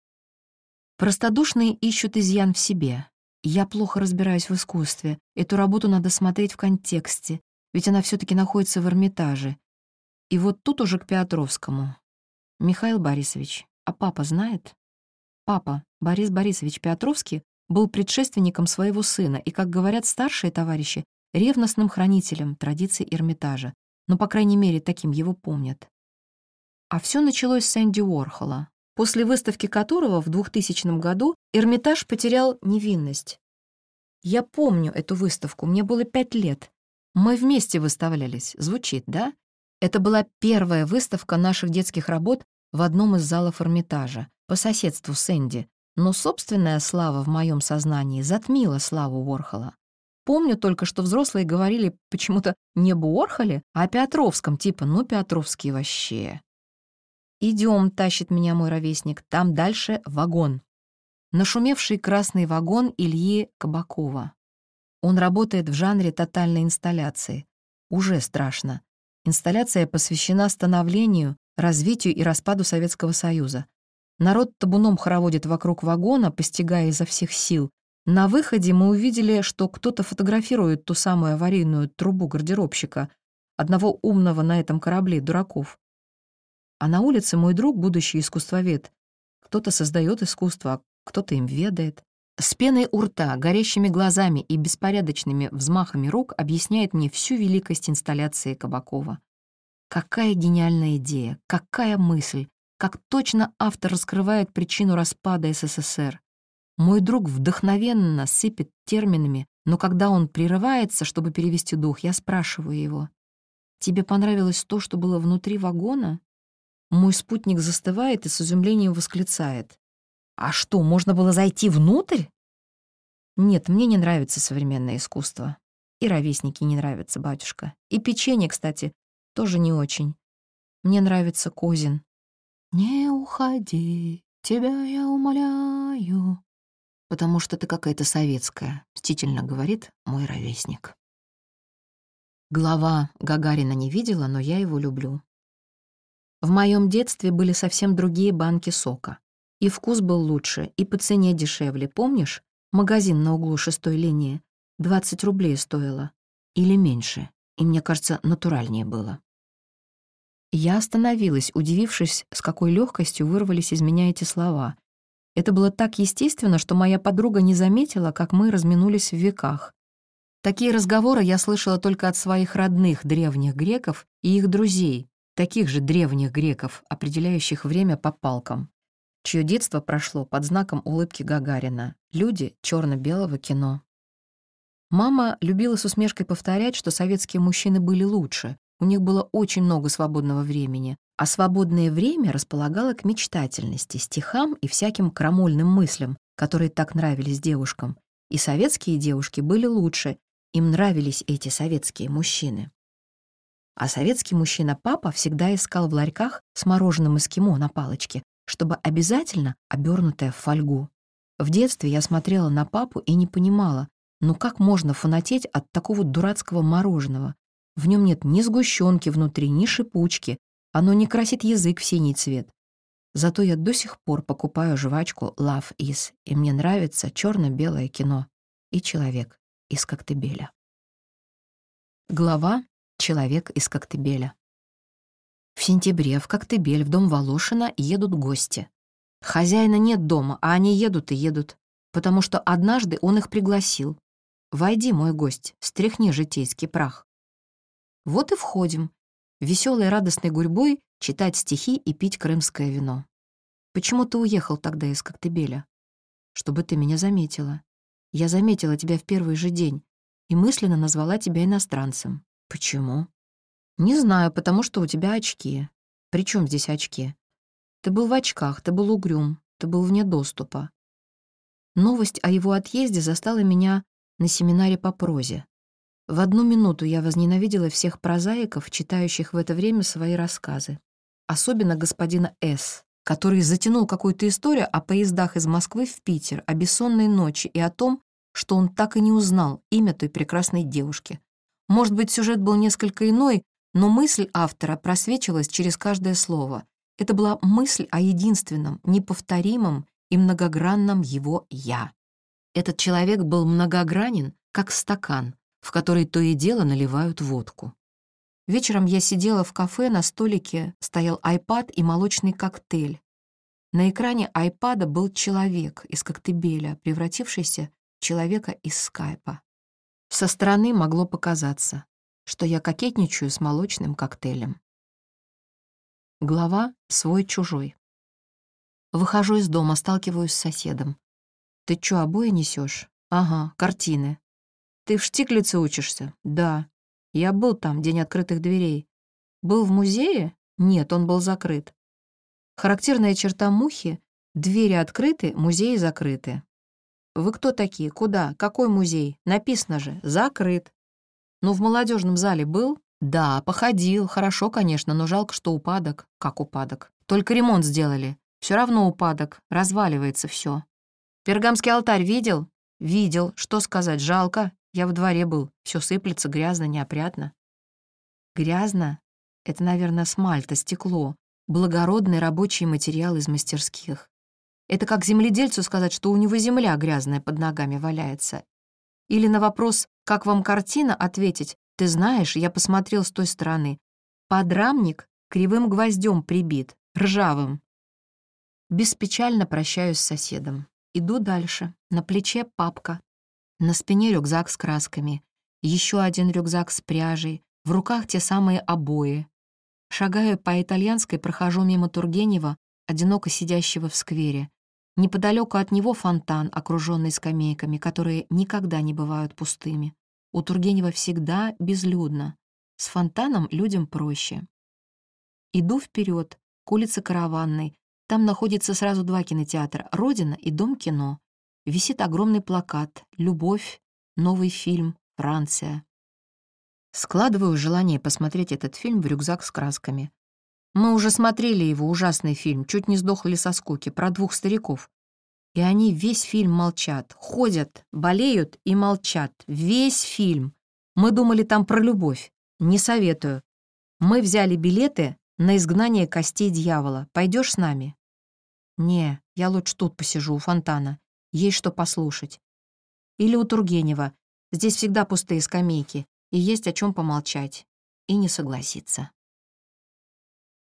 Простодушные ищут изъян в себе. Я плохо разбираюсь в искусстве. Эту работу надо смотреть в контексте, ведь она все таки находится в Эрмитаже. И вот тут уже к Петровскому. Михаил Борисович, а папа знает? Папа, Борис Борисович Петровский, был предшественником своего сына и, как говорят старшие товарищи, ревностным хранителем традиций Эрмитажа. Но, по крайней мере, таким его помнят. А все началось с Энди Уорхола, после выставки которого в 2000 году Эрмитаж потерял невинность. Я помню эту выставку, мне было пять лет. Мы вместе выставлялись. Звучит, да? Это была первая выставка наших детских работ в одном из залов Эрмитажа, по соседству с Энди, но собственная слава в моем сознании затмила славу Уорхола. Помню только, что взрослые говорили почему-то не об Уорхоле, а о Петровском, типа «ну, Петровский вообще». Идем, тащит меня мой ровесник, там дальше вагон. Нашумевший красный вагон Ильи Кабакова. Он работает в жанре тотальной инсталляции. Уже страшно. Инсталляция посвящена становлению, развитию и распаду Советского Союза. Народ табуном хороводит вокруг вагона, постигая изо всех сил. На выходе мы увидели, что кто-то фотографирует ту самую аварийную трубу гардеробщика, одного умного на этом корабле дураков. А на улице мой друг, будущий искусствовед, кто-то создает искусство, а кто-то им ведает. С пеной у рта, горящими глазами и беспорядочными взмахами рук объясняет мне всю великость инсталляции Кабакова. Какая гениальная идея, какая мысль, как точно автор раскрывает причину распада СССР. Мой друг вдохновенно сыпет терминами, но когда он прерывается, чтобы перевести дух, я спрашиваю его. «Тебе понравилось то, что было внутри вагона?» Мой спутник застывает и с изумлением восклицает. «А что, можно было зайти внутрь?» «Нет, мне не нравится современное искусство. И ровесники не нравятся, батюшка. И печенье, кстати, тоже не очень. Мне нравится Козин. «Не уходи, тебя я умоляю», потому что ты какая-то советская», — мстительно говорит мой ровесник. Глава Гагарина не видела, но я его люблю. В моем детстве были совсем другие банки сока. И вкус был лучше, и по цене дешевле. Помнишь? Магазин на углу шестой линии. 20 рублей стоило. Или меньше. И мне кажется, натуральнее было. Я остановилась, удивившись, с какой легкостью вырвались из меня эти слова. Это было так естественно, что моя подруга не заметила, как мы разминулись в веках. Такие разговоры я слышала только от своих родных древних греков и их друзей, таких же древних греков, определяющих время по палкам, чье детство прошло под знаком улыбки Гагарина. Люди черно белого кино. Мама любила с усмешкой повторять, что советские мужчины были лучше, у них было очень много свободного времени, а свободное время располагало к мечтательности, стихам и всяким крамольным мыслям, которые так нравились девушкам. И советские девушки были лучше, им нравились эти советские мужчины. А советский мужчина-папа всегда искал в ларьках с мороженым эскимо на палочке, чтобы обязательно обернутое в фольгу. В детстве я смотрела на папу и не понимала, ну как можно фанатеть от такого дурацкого мороженого? В нем нет ни сгущенки внутри, ни шипучки. Оно не красит язык в синий цвет. Зато я до сих пор покупаю жвачку Love Is, и мне нравится черно белое кино и человек из Коктебеля. Глава «Человек из Коктебеля». В сентябре в Коктебель в дом Волошина едут гости. Хозяина нет дома, а они едут и едут, потому что однажды он их пригласил. «Войди, мой гость, стряхни житейский прах». Вот и входим, веселой радостной гурьбой читать стихи и пить крымское вино. Почему ты уехал тогда из Коктебеля? Чтобы ты меня заметила. Я заметила тебя в первый же день и мысленно назвала тебя иностранцем. Почему? Не знаю, потому что у тебя очки. При чем здесь очки? Ты был в очках, ты был угрюм, ты был вне доступа. Новость о его отъезде застала меня на семинаре по прозе. В одну минуту я возненавидела всех прозаиков, читающих в это время свои рассказы. Особенно господина С., который затянул какую-то историю о поездах из Москвы в Питер, о бессонной ночи и о том, что он так и не узнал имя той прекрасной девушки. Может быть, сюжет был несколько иной, но мысль автора просвечивалась через каждое слово. Это была мысль о единственном, неповторимом и многогранном его «я». Этот человек был многогранен, как стакан, в который то и дело наливают водку. Вечером я сидела в кафе, на столике стоял айпад и молочный коктейль. На экране айпада был человек из Коктебеля, превратившийся в человека из скайпа. Со стороны могло показаться, что я кокетничаю с молочным коктейлем. Глава «Свой-чужой». Выхожу из дома, сталкиваюсь с соседом. «Ты чё, обои несёшь?» «Ага, картины». «Ты в Штиглице учишься?» «Да». «Я был там, день открытых дверей». «Был в музее?» «Нет, он был закрыт». Характерная черта мухи — двери открыты, музеи закрыты. «Вы кто такие? Куда? Какой музей? Написано же, закрыт». «Ну, в молодежном зале был?» «Да, походил. Хорошо, конечно, но жалко, что упадок». «Как упадок?» «Только ремонт сделали. Все равно упадок. Разваливается все. «Пергамский алтарь видел?» «Видел. Что сказать, жалко. Я в дворе был. Все сыплется, грязно, неопрятно». «Грязно? Это, наверное, смальта, стекло благородный рабочий материал из мастерских. Это как земледельцу сказать, что у него земля грязная под ногами валяется. Или на вопрос «Как вам картина?» ответить «Ты знаешь, я посмотрел с той стороны. Подрамник кривым гвоздем прибит, ржавым». Беспечально прощаюсь с соседом. Иду дальше. На плече папка. На спине рюкзак с красками. Еще один рюкзак с пряжей. В руках те самые обои. Шагая по итальянской, прохожу мимо Тургенева, одиноко сидящего в сквере. Неподалеку от него фонтан, окруженный скамейками, которые никогда не бывают пустыми. У Тургенева всегда безлюдно. С фонтаном людям проще. Иду вперед к улице Караванной. Там находится сразу два кинотеатра «Родина» и «Дом кино». Висит огромный плакат «Любовь», «Новый фильм», «Франция». Складываю желание посмотреть этот фильм в рюкзак с красками. Мы уже смотрели его ужасный фильм, чуть не сдохли со скуки, про двух стариков. И они весь фильм молчат, ходят, болеют и молчат. Весь фильм. Мы думали там про любовь. Не советую. Мы взяли билеты на изгнание костей дьявола. Пойдешь с нами? Не, я лучше тут посижу, у фонтана. Есть что послушать. Или у Тургенева. Здесь всегда пустые скамейки и есть о чем помолчать, и не согласиться.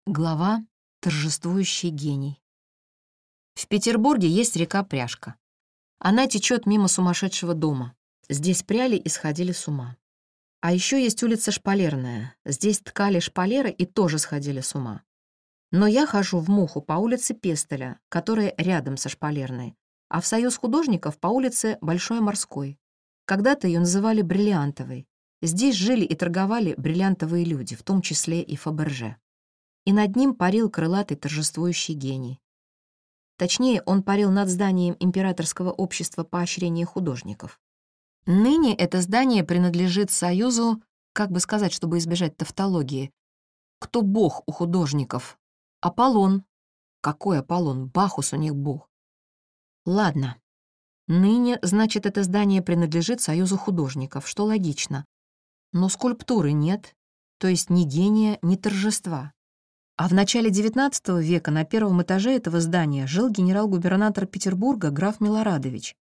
Глава «Торжествующий гений». В Петербурге есть река Пряжка. Она течет мимо сумасшедшего дома. Здесь пряли и сходили с ума. А еще есть улица Шпалерная. Здесь ткали шпалеры и тоже сходили с ума. Но я хожу в Муху по улице Пестеля, которая рядом со Шпалерной, а в Союз художников по улице Большой Морской. Когда-то ее называли Бриллиантовой, Здесь жили и торговали бриллиантовые люди, в том числе и Фаберже. И над ним парил крылатый торжествующий гений. Точнее, он парил над зданием Императорского общества поощрения художников. Ныне это здание принадлежит Союзу, как бы сказать, чтобы избежать тавтологии. Кто бог у художников? Аполлон. Какой Аполлон? Бахус у них бог. Ладно. Ныне, значит, это здание принадлежит Союзу художников, что логично но скульптуры нет, то есть ни гения, ни торжества. А в начале XIX века на первом этаже этого здания жил генерал-губернатор Петербурга граф Милорадович.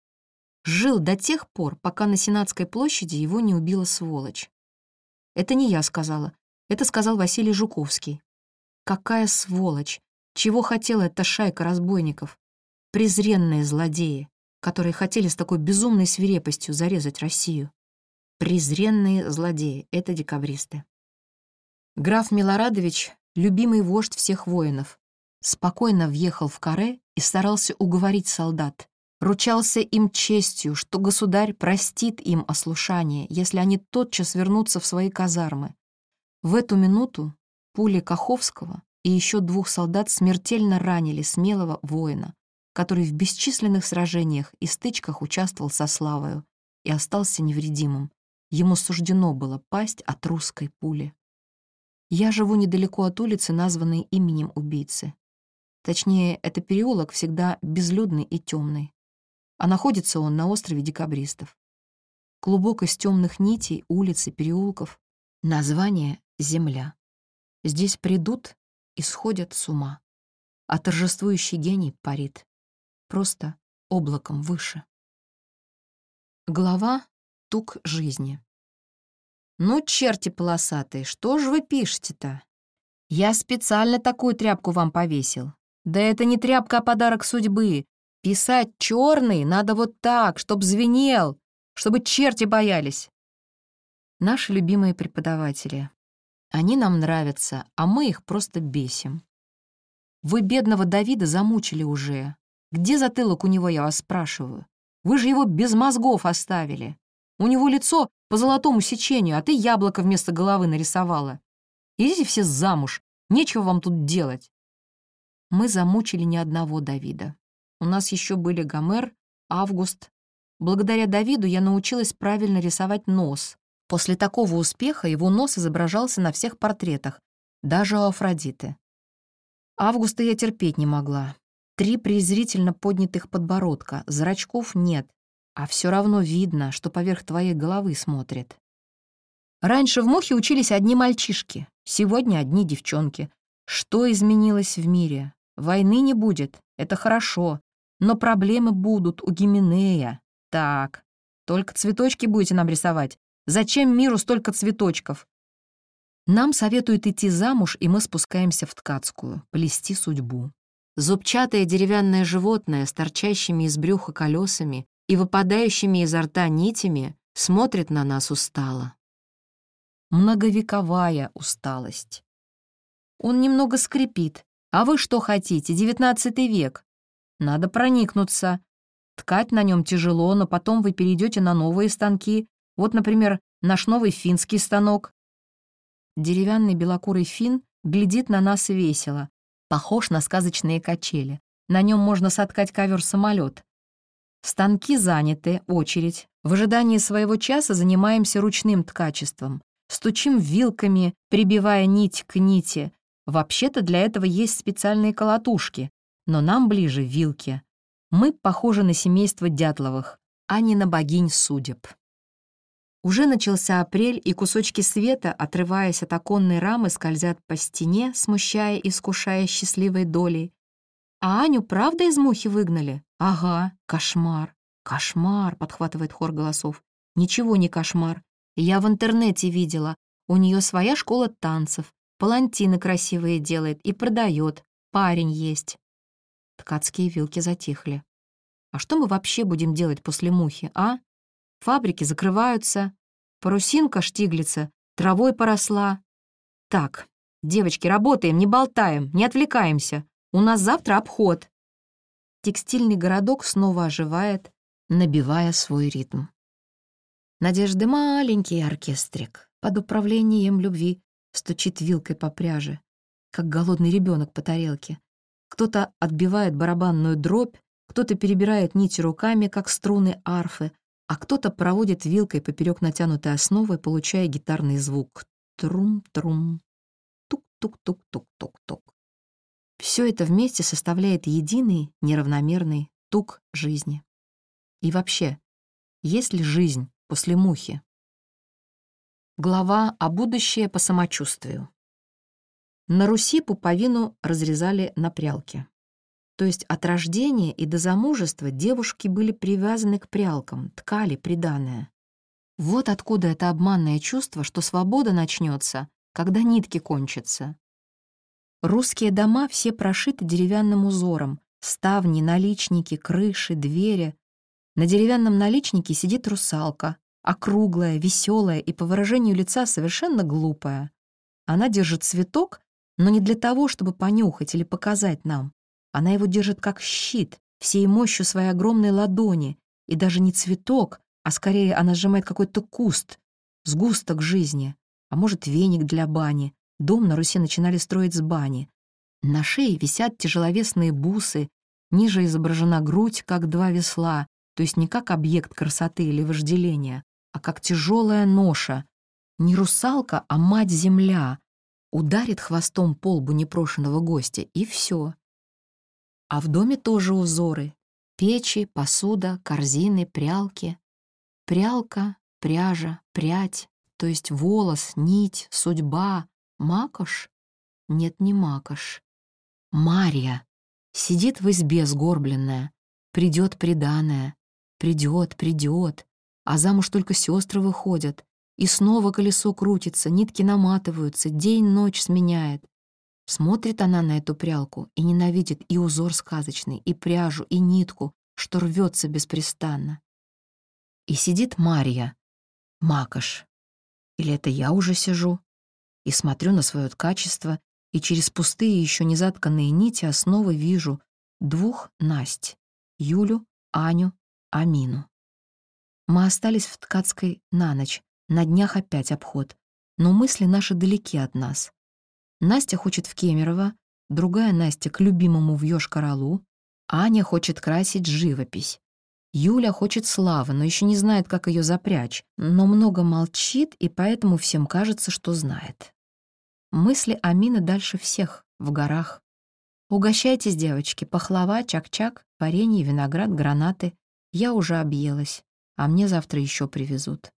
Жил до тех пор, пока на Сенатской площади его не убила сволочь. Это не я сказала, это сказал Василий Жуковский. Какая сволочь! Чего хотела эта шайка разбойников? Презренные злодеи, которые хотели с такой безумной свирепостью зарезать Россию. Презренные злодеи — это декабристы. Граф Милорадович, любимый вождь всех воинов, спокойно въехал в каре и старался уговорить солдат. Ручался им честью, что государь простит им ослушание, если они тотчас вернутся в свои казармы. В эту минуту пули Каховского и еще двух солдат смертельно ранили смелого воина, который в бесчисленных сражениях и стычках участвовал со славою и остался невредимым. Ему суждено было пасть от русской пули. Я живу недалеко от улицы, названной именем убийцы. Точнее, это переулок всегда безлюдный и темный. А находится он на острове Декабристов. Клубок из темных нитей, улиц и переулков. Название — Земля. Здесь придут и сходят с ума. А торжествующий гений парит. Просто облаком выше. Глава тук жизни. «Ну, черти полосатые, что же вы пишете-то? Я специально такую тряпку вам повесил. Да это не тряпка, а подарок судьбы. Писать черный надо вот так, чтоб звенел, чтобы черти боялись». Наши любимые преподаватели. Они нам нравятся, а мы их просто бесим. Вы бедного Давида замучили уже. Где затылок у него, я вас спрашиваю? Вы же его без мозгов оставили. У него лицо по золотому сечению, а ты яблоко вместо головы нарисовала. Идите все замуж, нечего вам тут делать. Мы замучили ни одного Давида. У нас еще были Гомер, Август. Благодаря Давиду я научилась правильно рисовать нос. После такого успеха его нос изображался на всех портретах, даже у Афродиты. Августа я терпеть не могла. Три презрительно поднятых подбородка, зрачков нет, а все равно видно, что поверх твоей головы смотрит. Раньше в Мухе учились одни мальчишки, сегодня одни девчонки. Что изменилось в мире? Войны не будет, это хорошо, но проблемы будут у Гименея. Так, только цветочки будете нам рисовать. Зачем миру столько цветочков? Нам советуют идти замуж, и мы спускаемся в ткацкую, плести судьбу. Зубчатое деревянное животное с торчащими из брюха колесами и выпадающими изо рта нитями смотрит на нас устало. Многовековая усталость. Он немного скрипит. А вы что хотите, девятнадцатый век? Надо проникнуться. Ткать на нем тяжело, но потом вы перейдете на новые станки. Вот, например, наш новый финский станок. Деревянный белокурый фин глядит на нас весело, Похож на сказочные качели. На нем можно соткать ковер-самолет. Станки заняты, очередь. В ожидании своего часа занимаемся ручным ткачеством. Стучим вилками, прибивая нить к нити. Вообще-то для этого есть специальные колотушки, но нам ближе вилки. Мы похожи на семейство Дятловых, а не на богинь судеб. Уже начался апрель, и кусочки света, отрываясь от оконной рамы, скользят по стене, смущая и искушая счастливой долей. «А Аню правда из мухи выгнали?» «Ага, кошмар, кошмар», — подхватывает хор голосов. «Ничего не кошмар. Я в интернете видела. У нее своя школа танцев, палантины красивые делает и продает. Парень есть». Ткацкие вилки затихли. «А что мы вообще будем делать после мухи, а?» Фабрики закрываются, парусинка штиглица, травой поросла. Так, девочки, работаем, не болтаем, не отвлекаемся. У нас завтра обход. Текстильный городок снова оживает, набивая свой ритм. Надежды маленький оркестрик под управлением любви стучит вилкой по пряже, как голодный ребенок по тарелке. Кто-то отбивает барабанную дробь, кто-то перебирает нити руками, как струны арфы, а кто-то проводит вилкой поперек натянутой основы, получая гитарный звук. Трум-трум, тук-тук-тук-тук-тук-тук. Все это вместе составляет единый, неравномерный тук жизни. И вообще, есть ли жизнь после мухи? Глава о будущее по самочувствию. На Руси пуповину разрезали на прялке. То есть от рождения и до замужества девушки были привязаны к прялкам, ткали приданое. Вот откуда это обманное чувство, что свобода начнется, когда нитки кончатся. Русские дома все прошиты деревянным узором. Ставни, наличники, крыши, двери. На деревянном наличнике сидит русалка, округлая, веселая и по выражению лица совершенно глупая. Она держит цветок, но не для того, чтобы понюхать или показать нам, она его держит как щит, всей мощью своей огромной ладони, и даже не цветок, а скорее она сжимает какой-то куст, сгусток жизни, а может, веник для бани. Дом на Руси начинали строить с бани. На шее висят тяжеловесные бусы, ниже изображена грудь, как два весла, то есть не как объект красоты или вожделения, а как тяжелая ноша. Не русалка, а мать-земля. Ударит хвостом по лбу непрошенного гостя, и все. А в доме тоже узоры. Печи, посуда, корзины, прялки. Прялка, пряжа, прядь, то есть волос, нить, судьба. Макош? Нет, не макош. Марья. Сидит в избе сгорбленная. Придет приданая. Придет, придет. А замуж только сестры выходят. И снова колесо крутится, нитки наматываются, день-ночь сменяет. Смотрит она на эту прялку и ненавидит и узор сказочный, и пряжу, и нитку, что рвется беспрестанно. И сидит Марья, макаш. Или это я уже сижу и смотрю на свое качество, и через пустые еще не затканные нити основы вижу двух Насть — Юлю, Аню, Амину. Мы остались в Ткацкой на ночь, на днях опять обход, но мысли наши далеки от нас. Настя хочет в Кемерово, другая Настя к любимому в Ёж-Королу, Аня хочет красить живопись. Юля хочет славы, но еще не знает, как ее запрячь, но много молчит, и поэтому всем кажется, что знает. Мысли Амины дальше всех, в горах. «Угощайтесь, девочки, пахлава, чак-чак, варенье, виноград, гранаты. Я уже объелась, а мне завтра еще привезут».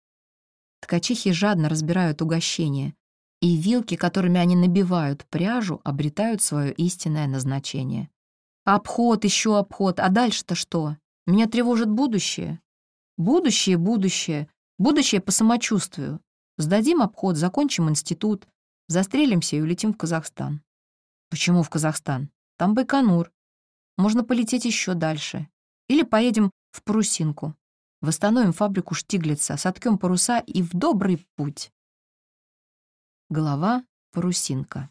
Ткачихи жадно разбирают угощения, и вилки, которыми они набивают пряжу, обретают свое истинное назначение. Обход, еще обход, а дальше-то что? Меня тревожит будущее. Будущее, будущее, будущее по самочувствию. Сдадим обход, закончим институт, застрелимся и улетим в Казахстан. Почему в Казахстан? Там Байконур. Можно полететь еще дальше. Или поедем в Парусинку. Восстановим фабрику Штиглица, соткем паруса и в добрый путь. Голова Парусинка.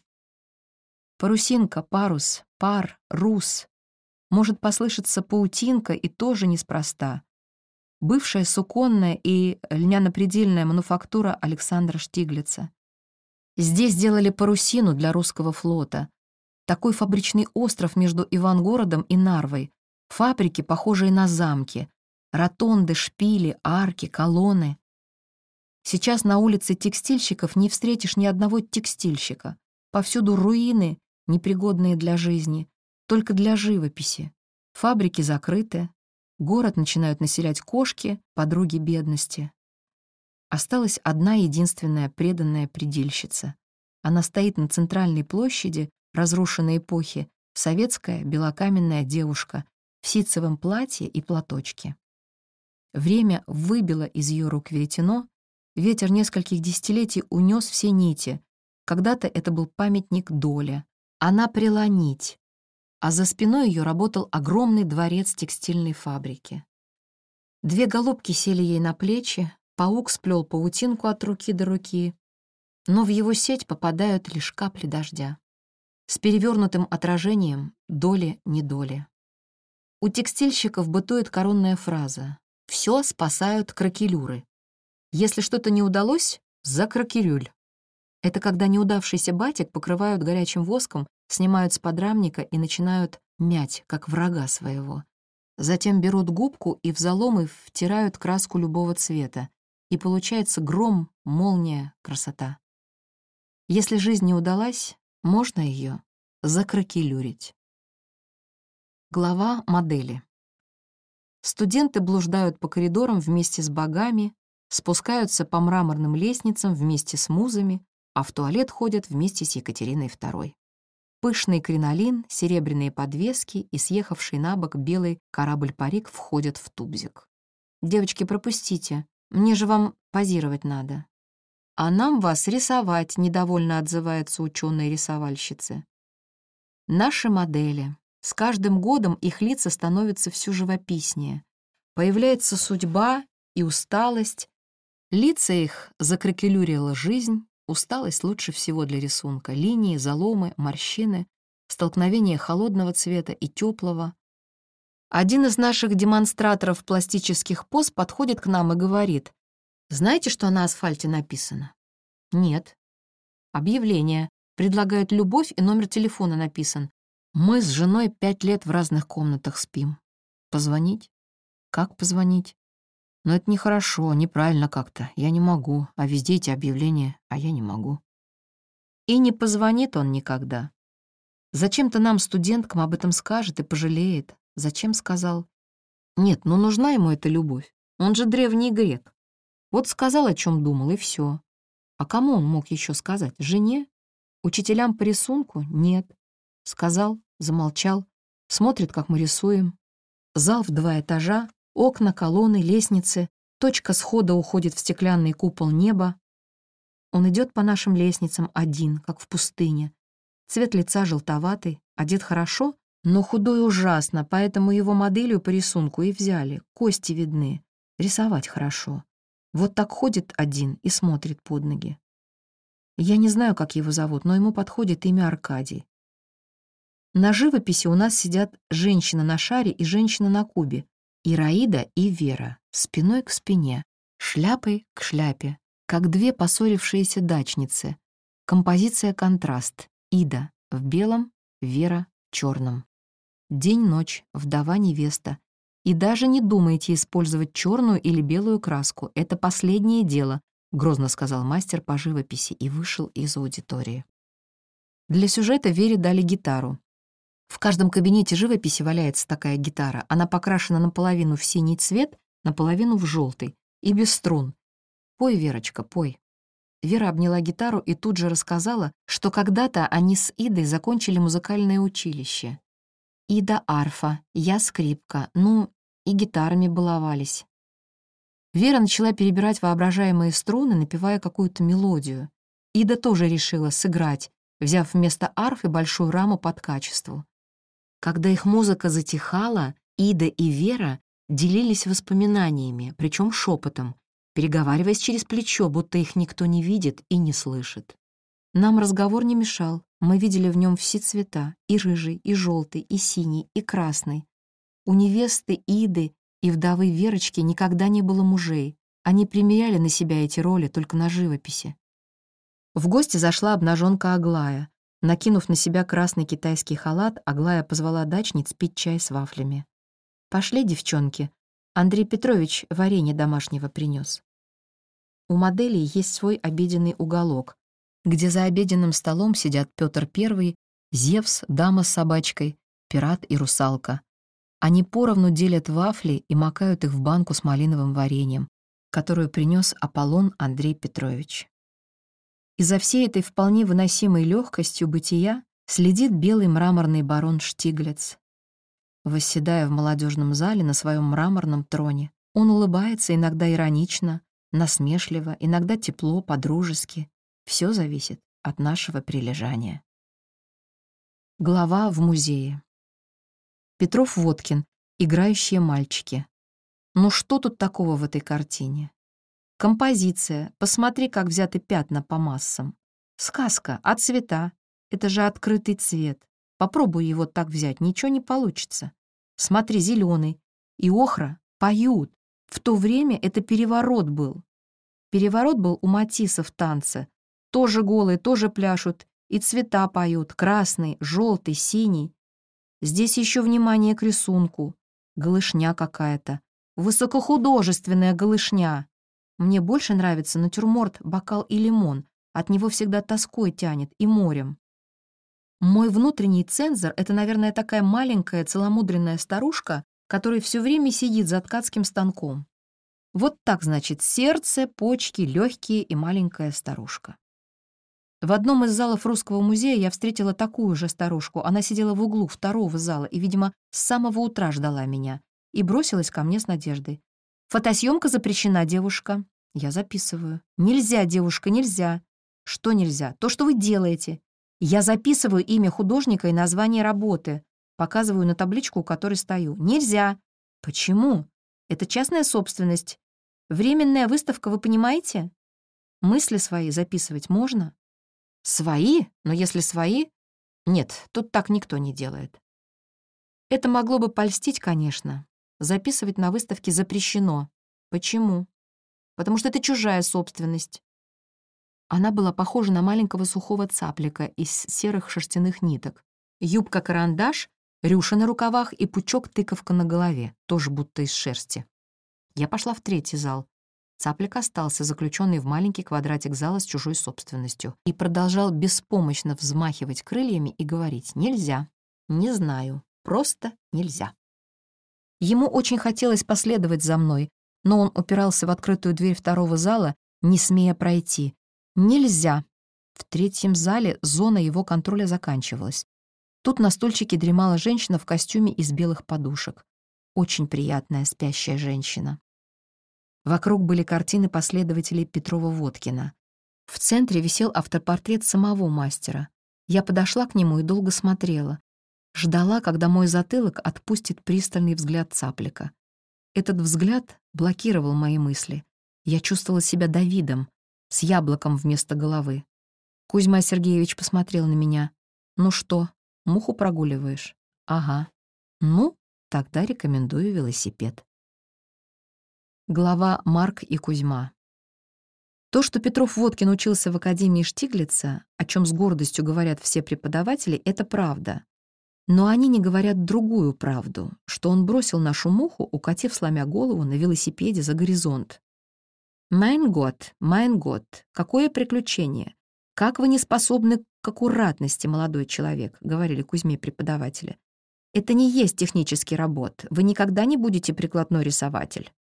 Парусинка, парус, пар, рус. Может послышаться паутинка и тоже неспроста. Бывшая суконная и льняно-предельная мануфактура Александра Штиглица. Здесь сделали парусину для русского флота. Такой фабричный остров между Ивангородом и Нарвой. Фабрики, похожие на замки. Ротонды, шпили, арки, колонны. Сейчас на улице текстильщиков не встретишь ни одного текстильщика. Повсюду руины, непригодные для жизни, только для живописи. Фабрики закрыты, город начинают населять кошки, подруги бедности. Осталась одна единственная преданная предельщица. Она стоит на центральной площади разрушенной эпохи, советская белокаменная девушка в ситцевом платье и платочке. Время выбило из ее рук веретено, ветер нескольких десятилетий унес все нити. Когда-то это был памятник Доля, она прила нить, а за спиной ее работал огромный дворец текстильной фабрики. Две голубки сели ей на плечи, паук сплел паутинку от руки до руки, но в его сеть попадают лишь капли дождя. С перевернутым отражением доли не доли. У текстильщиков бытует коронная фраза «Все спасают кракелюры». Если что-то не удалось, за кракелюль. Это когда неудавшийся батик покрывают горячим воском, снимают с подрамника и начинают мять, как врага своего. Затем берут губку и в заломы втирают краску любого цвета, и получается гром, молния, красота. Если жизнь не удалась, можно ее закракелюрить. Глава модели. Студенты блуждают по коридорам вместе с богами, спускаются по мраморным лестницам вместе с музами, а в туалет ходят вместе с Екатериной II. Пышный кринолин, серебряные подвески и съехавший на бок белый корабль-парик входят в тубзик. «Девочки, пропустите, мне же вам позировать надо». «А нам вас рисовать», — недовольно отзываются ученые-рисовальщицы. Наши модели. С каждым годом их лица становятся все живописнее. Появляется судьба и усталость. Лица их закракелюрила жизнь, Усталость лучше всего для рисунка. Линии, заломы, морщины, столкновение холодного цвета и теплого. Один из наших демонстраторов пластических поз подходит к нам и говорит, «Знаете, что на асфальте написано?» «Нет». Объявление. Предлагают любовь и номер телефона написан. Мы с женой пять лет в разных комнатах спим. Позвонить? Как позвонить? Но это нехорошо, неправильно как-то. Я не могу. А везде эти объявления, а я не могу. И не позвонит он никогда. Зачем-то нам, студенткам, об этом скажет и пожалеет. Зачем сказал? Нет, ну нужна ему эта любовь. Он же древний грек. Вот сказал, о чем думал, и все. А кому он мог еще сказать? Жене? Учителям по рисунку? Нет. Сказал, замолчал, смотрит, как мы рисуем. Зал в два этажа, Окна, колонны, лестницы, Точка схода уходит в стеклянный купол неба. Он идет по нашим лестницам один, как в пустыне. Цвет лица желтоватый, одет хорошо, но худой ужасно, поэтому его моделью по рисунку и взяли. Кости видны. Рисовать хорошо. Вот так ходит один и смотрит под ноги. Я не знаю, как его зовут, но ему подходит имя Аркадий. На живописи у нас сидят женщина на шаре и женщина на кубе. Ираида и Вера, спиной к спине, шляпой к шляпе, как две поссорившиеся дачницы. Композиция контраст. Ида в белом, Вера в черном. День-ночь, вдова-невеста. И даже не думайте использовать черную или белую краску. Это последнее дело, грозно сказал мастер по живописи и вышел из аудитории. Для сюжета Вере дали гитару. В каждом кабинете живописи валяется такая гитара. Она покрашена наполовину в синий цвет, наполовину в желтый. И без струн. Пой, Верочка, пой. Вера обняла гитару и тут же рассказала, что когда-то они с Идой закончили музыкальное училище. Ида — арфа, я — скрипка, ну, и гитарами баловались. Вера начала перебирать воображаемые струны, напевая какую-то мелодию. Ида тоже решила сыграть, взяв вместо арфы большую раму под качеству. Когда их музыка затихала, Ида и Вера делились воспоминаниями, причем шепотом, переговариваясь через плечо, будто их никто не видит и не слышит. Нам разговор не мешал, мы видели в нем все цвета, и рыжий, и желтый, и синий, и красный. У невесты Иды и вдовы Верочки никогда не было мужей, они примеряли на себя эти роли только на живописи. В гости зашла обнаженка Аглая, Накинув на себя красный китайский халат, Аглая позвала дачниц пить чай с вафлями. «Пошли, девчонки. Андрей Петрович варенье домашнего принес. У моделей есть свой обеденный уголок, где за обеденным столом сидят Петр I, Зевс, дама с собачкой, пират и русалка. Они поровну делят вафли и макают их в банку с малиновым вареньем, которую принес Аполлон Андрей Петрович. И за всей этой вполне выносимой легкостью бытия следит белый мраморный барон Штиглец. Восседая в молодежном зале на своем мраморном троне, он улыбается иногда иронично, насмешливо, иногда тепло, подружески. Все зависит от нашего прилежания. Глава в музее. Петров-Водкин. Играющие мальчики. Ну что тут такого в этой картине? Композиция. Посмотри, как взяты пятна по массам. Сказка. А цвета? Это же открытый цвет. Попробуй его так взять, ничего не получится. Смотри, зеленый. И охра поют. В то время это переворот был. Переворот был у Матисса в танце. Тоже голые, тоже пляшут. И цвета поют. Красный, желтый, синий. Здесь еще внимание к рисунку. Голышня какая-то. Высокохудожественная голышня. Мне больше нравится натюрморт «Бокал и лимон». От него всегда тоской тянет и морем. Мой внутренний цензор — это, наверное, такая маленькая целомудренная старушка, которая все время сидит за ткацким станком. Вот так, значит, сердце, почки, легкие и маленькая старушка. В одном из залов Русского музея я встретила такую же старушку. Она сидела в углу второго зала и, видимо, с самого утра ждала меня и бросилась ко мне с надеждой. «Фотосъемка запрещена, девушка». Я записываю. «Нельзя, девушка, нельзя». «Что нельзя? То, что вы делаете». Я записываю имя художника и название работы. Показываю на табличку, у которой стою. «Нельзя». «Почему? Это частная собственность. Временная выставка, вы понимаете? Мысли свои записывать можно?» «Свои? Но если свои...» «Нет, тут так никто не делает». Это могло бы польстить, конечно, Записывать на выставке запрещено. Почему? Потому что это чужая собственность. Она была похожа на маленького сухого цаплика из серых шерстяных ниток. Юбка-карандаш, рюша на рукавах и пучок-тыковка на голове, тоже будто из шерсти. Я пошла в третий зал. Цаплик остался, заключенный в маленький квадратик зала с чужой собственностью, и продолжал беспомощно взмахивать крыльями и говорить «Нельзя, не знаю, просто нельзя». Ему очень хотелось последовать за мной, но он упирался в открытую дверь второго зала, не смея пройти. Нельзя. В третьем зале зона его контроля заканчивалась. Тут на стульчике дремала женщина в костюме из белых подушек. Очень приятная спящая женщина. Вокруг были картины последователей Петрова-Водкина. В центре висел автопортрет самого мастера. Я подошла к нему и долго смотрела. Ждала, когда мой затылок отпустит пристальный взгляд цаплика. Этот взгляд блокировал мои мысли. Я чувствовала себя Давидом, с яблоком вместо головы. Кузьма Сергеевич посмотрел на меня. «Ну что, муху прогуливаешь?» «Ага». «Ну, тогда рекомендую велосипед». Глава Марк и Кузьма. То, что Петров-Водкин учился в Академии Штиглица, о чем с гордостью говорят все преподаватели, это правда. Но они не говорят другую правду, что он бросил нашу муху, укатив, сломя голову, на велосипеде за горизонт. «Mein Gott, mein Gott, какое приключение! Как вы не способны к аккуратности, молодой человек», — говорили Кузьме преподаватели. «Это не есть технический работ, вы никогда не будете прикладной рисователь».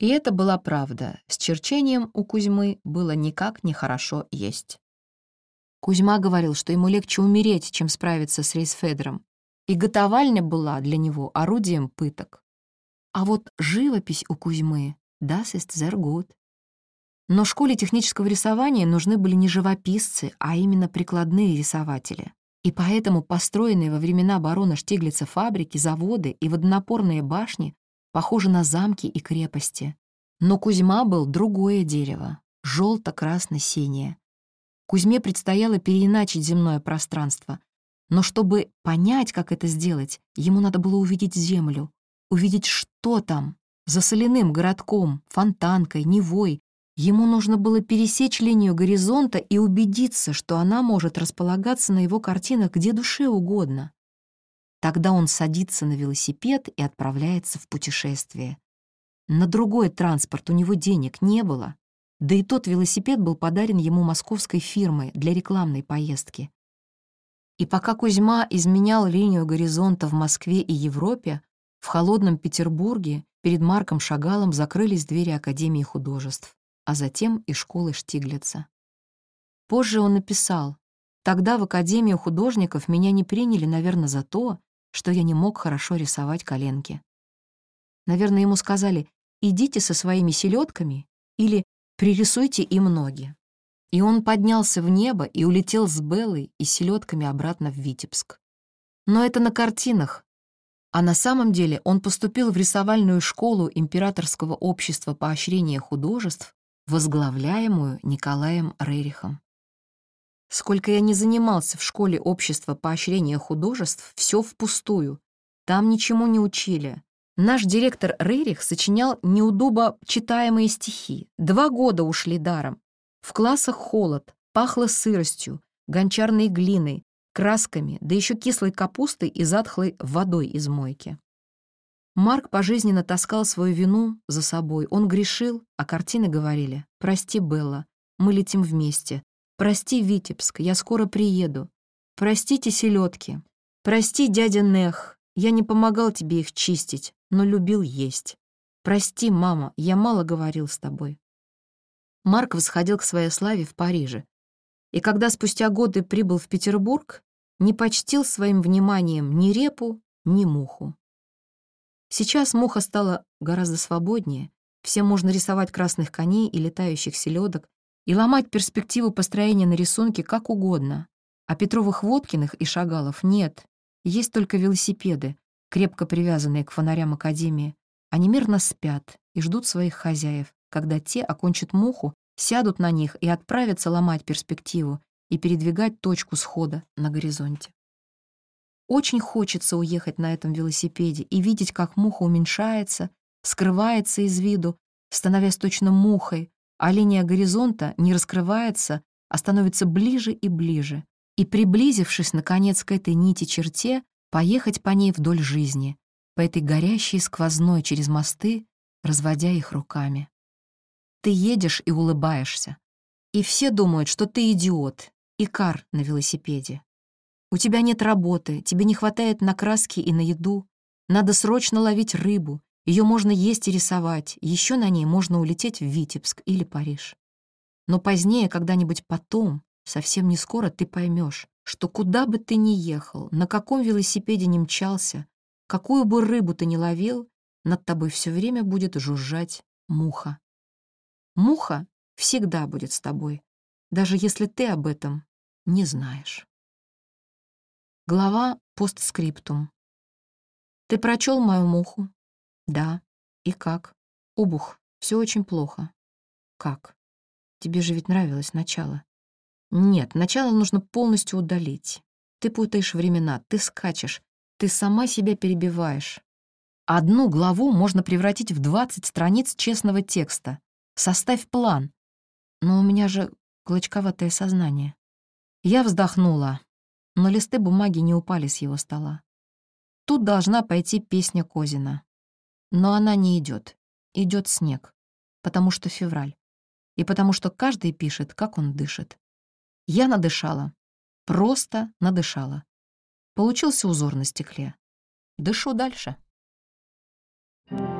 И это была правда. С черчением у Кузьмы было никак не хорошо есть. Кузьма говорил, что ему легче умереть, чем справиться с рейсфедером. И готовальня была для него орудием пыток. А вот живопись у Кузьмы «Das ist sehr gut». Но школе технического рисования нужны были не живописцы, а именно прикладные рисователи. И поэтому построенные во времена барона Штиглица фабрики, заводы и водонапорные башни похожи на замки и крепости. Но Кузьма был другое дерево, желто-красно-синее. Кузьме предстояло переиначить земное пространство. Но чтобы понять, как это сделать, ему надо было увидеть землю, увидеть, что там, за соляным городком, фонтанкой, Невой. Ему нужно было пересечь линию горизонта и убедиться, что она может располагаться на его картинах где душе угодно. Тогда он садится на велосипед и отправляется в путешествие. На другой транспорт у него денег не было, да и тот велосипед был подарен ему московской фирмой для рекламной поездки. И пока Кузьма изменял линию горизонта в Москве и Европе, в холодном Петербурге перед Марком Шагалом закрылись двери Академии художеств, а затем и школы Штиглица. Позже он написал, «Тогда в Академию художников меня не приняли, наверное, за то, что я не мог хорошо рисовать коленки. Наверное, ему сказали «идите со своими селедками» или «пририсуйте им ноги». И он поднялся в небо и улетел с Беллой и селедками обратно в Витебск. Но это на картинах. А на самом деле он поступил в рисовальную школу Императорского общества поощрения художеств, возглавляемую Николаем Рерихом. Сколько я не занимался в школе общества поощрения художеств, все впустую. Там ничему не учили. Наш директор Рерих сочинял неудобо читаемые стихи. Два года ушли даром. В классах холод, пахло сыростью, гончарной глиной, красками, да еще кислой капустой и затхлой водой из мойки. Марк пожизненно таскал свою вину за собой. Он грешил, а картины говорили «Прости, Белла, мы летим вместе, Прости, Витебск, я скоро приеду. Простите, селедки. Прости, дядя Нех, я не помогал тебе их чистить, но любил есть. Прости, мама, я мало говорил с тобой. Марк восходил к своей славе в Париже. И когда спустя годы прибыл в Петербург, не почтил своим вниманием ни репу, ни муху. Сейчас муха стала гораздо свободнее. Всем можно рисовать красных коней и летающих селедок, и ломать перспективу построения на рисунке как угодно. А Петровых-Водкиных и Шагалов нет. Есть только велосипеды, крепко привязанные к фонарям Академии. Они мирно спят и ждут своих хозяев, когда те окончат муху, сядут на них и отправятся ломать перспективу и передвигать точку схода на горизонте. Очень хочется уехать на этом велосипеде и видеть, как муха уменьшается, скрывается из виду, становясь точно мухой, а линия горизонта не раскрывается, а становится ближе и ближе, и, приблизившись, наконец, к этой нити-черте, поехать по ней вдоль жизни, по этой горящей сквозной через мосты, разводя их руками. Ты едешь и улыбаешься, и все думают, что ты идиот, икар на велосипеде. У тебя нет работы, тебе не хватает на краски и на еду, надо срочно ловить рыбу, ее можно есть и рисовать, еще на ней можно улететь в Витебск или Париж. Но позднее, когда-нибудь потом, совсем не скоро ты поймешь, что куда бы ты ни ехал, на каком велосипеде ни мчался, какую бы рыбу ты ни ловил, над тобой все время будет жужжать муха. Муха всегда будет с тобой, даже если ты об этом не знаешь. Глава постскриптум. Ты прочел мою муху? Да. И как? Обух. Все очень плохо. Как? Тебе же ведь нравилось начало. Нет, начало нужно полностью удалить. Ты путаешь времена, ты скачешь, ты сама себя перебиваешь. Одну главу можно превратить в 20 страниц честного текста. Составь план. Но у меня же клочковатое сознание. Я вздохнула, но листы бумаги не упали с его стола. Тут должна пойти песня Козина. Но она не идет. Идет снег. Потому что февраль. И потому что каждый пишет, как он дышит. Я надышала. Просто надышала. Получился узор на стекле. Дышу дальше. Thank you.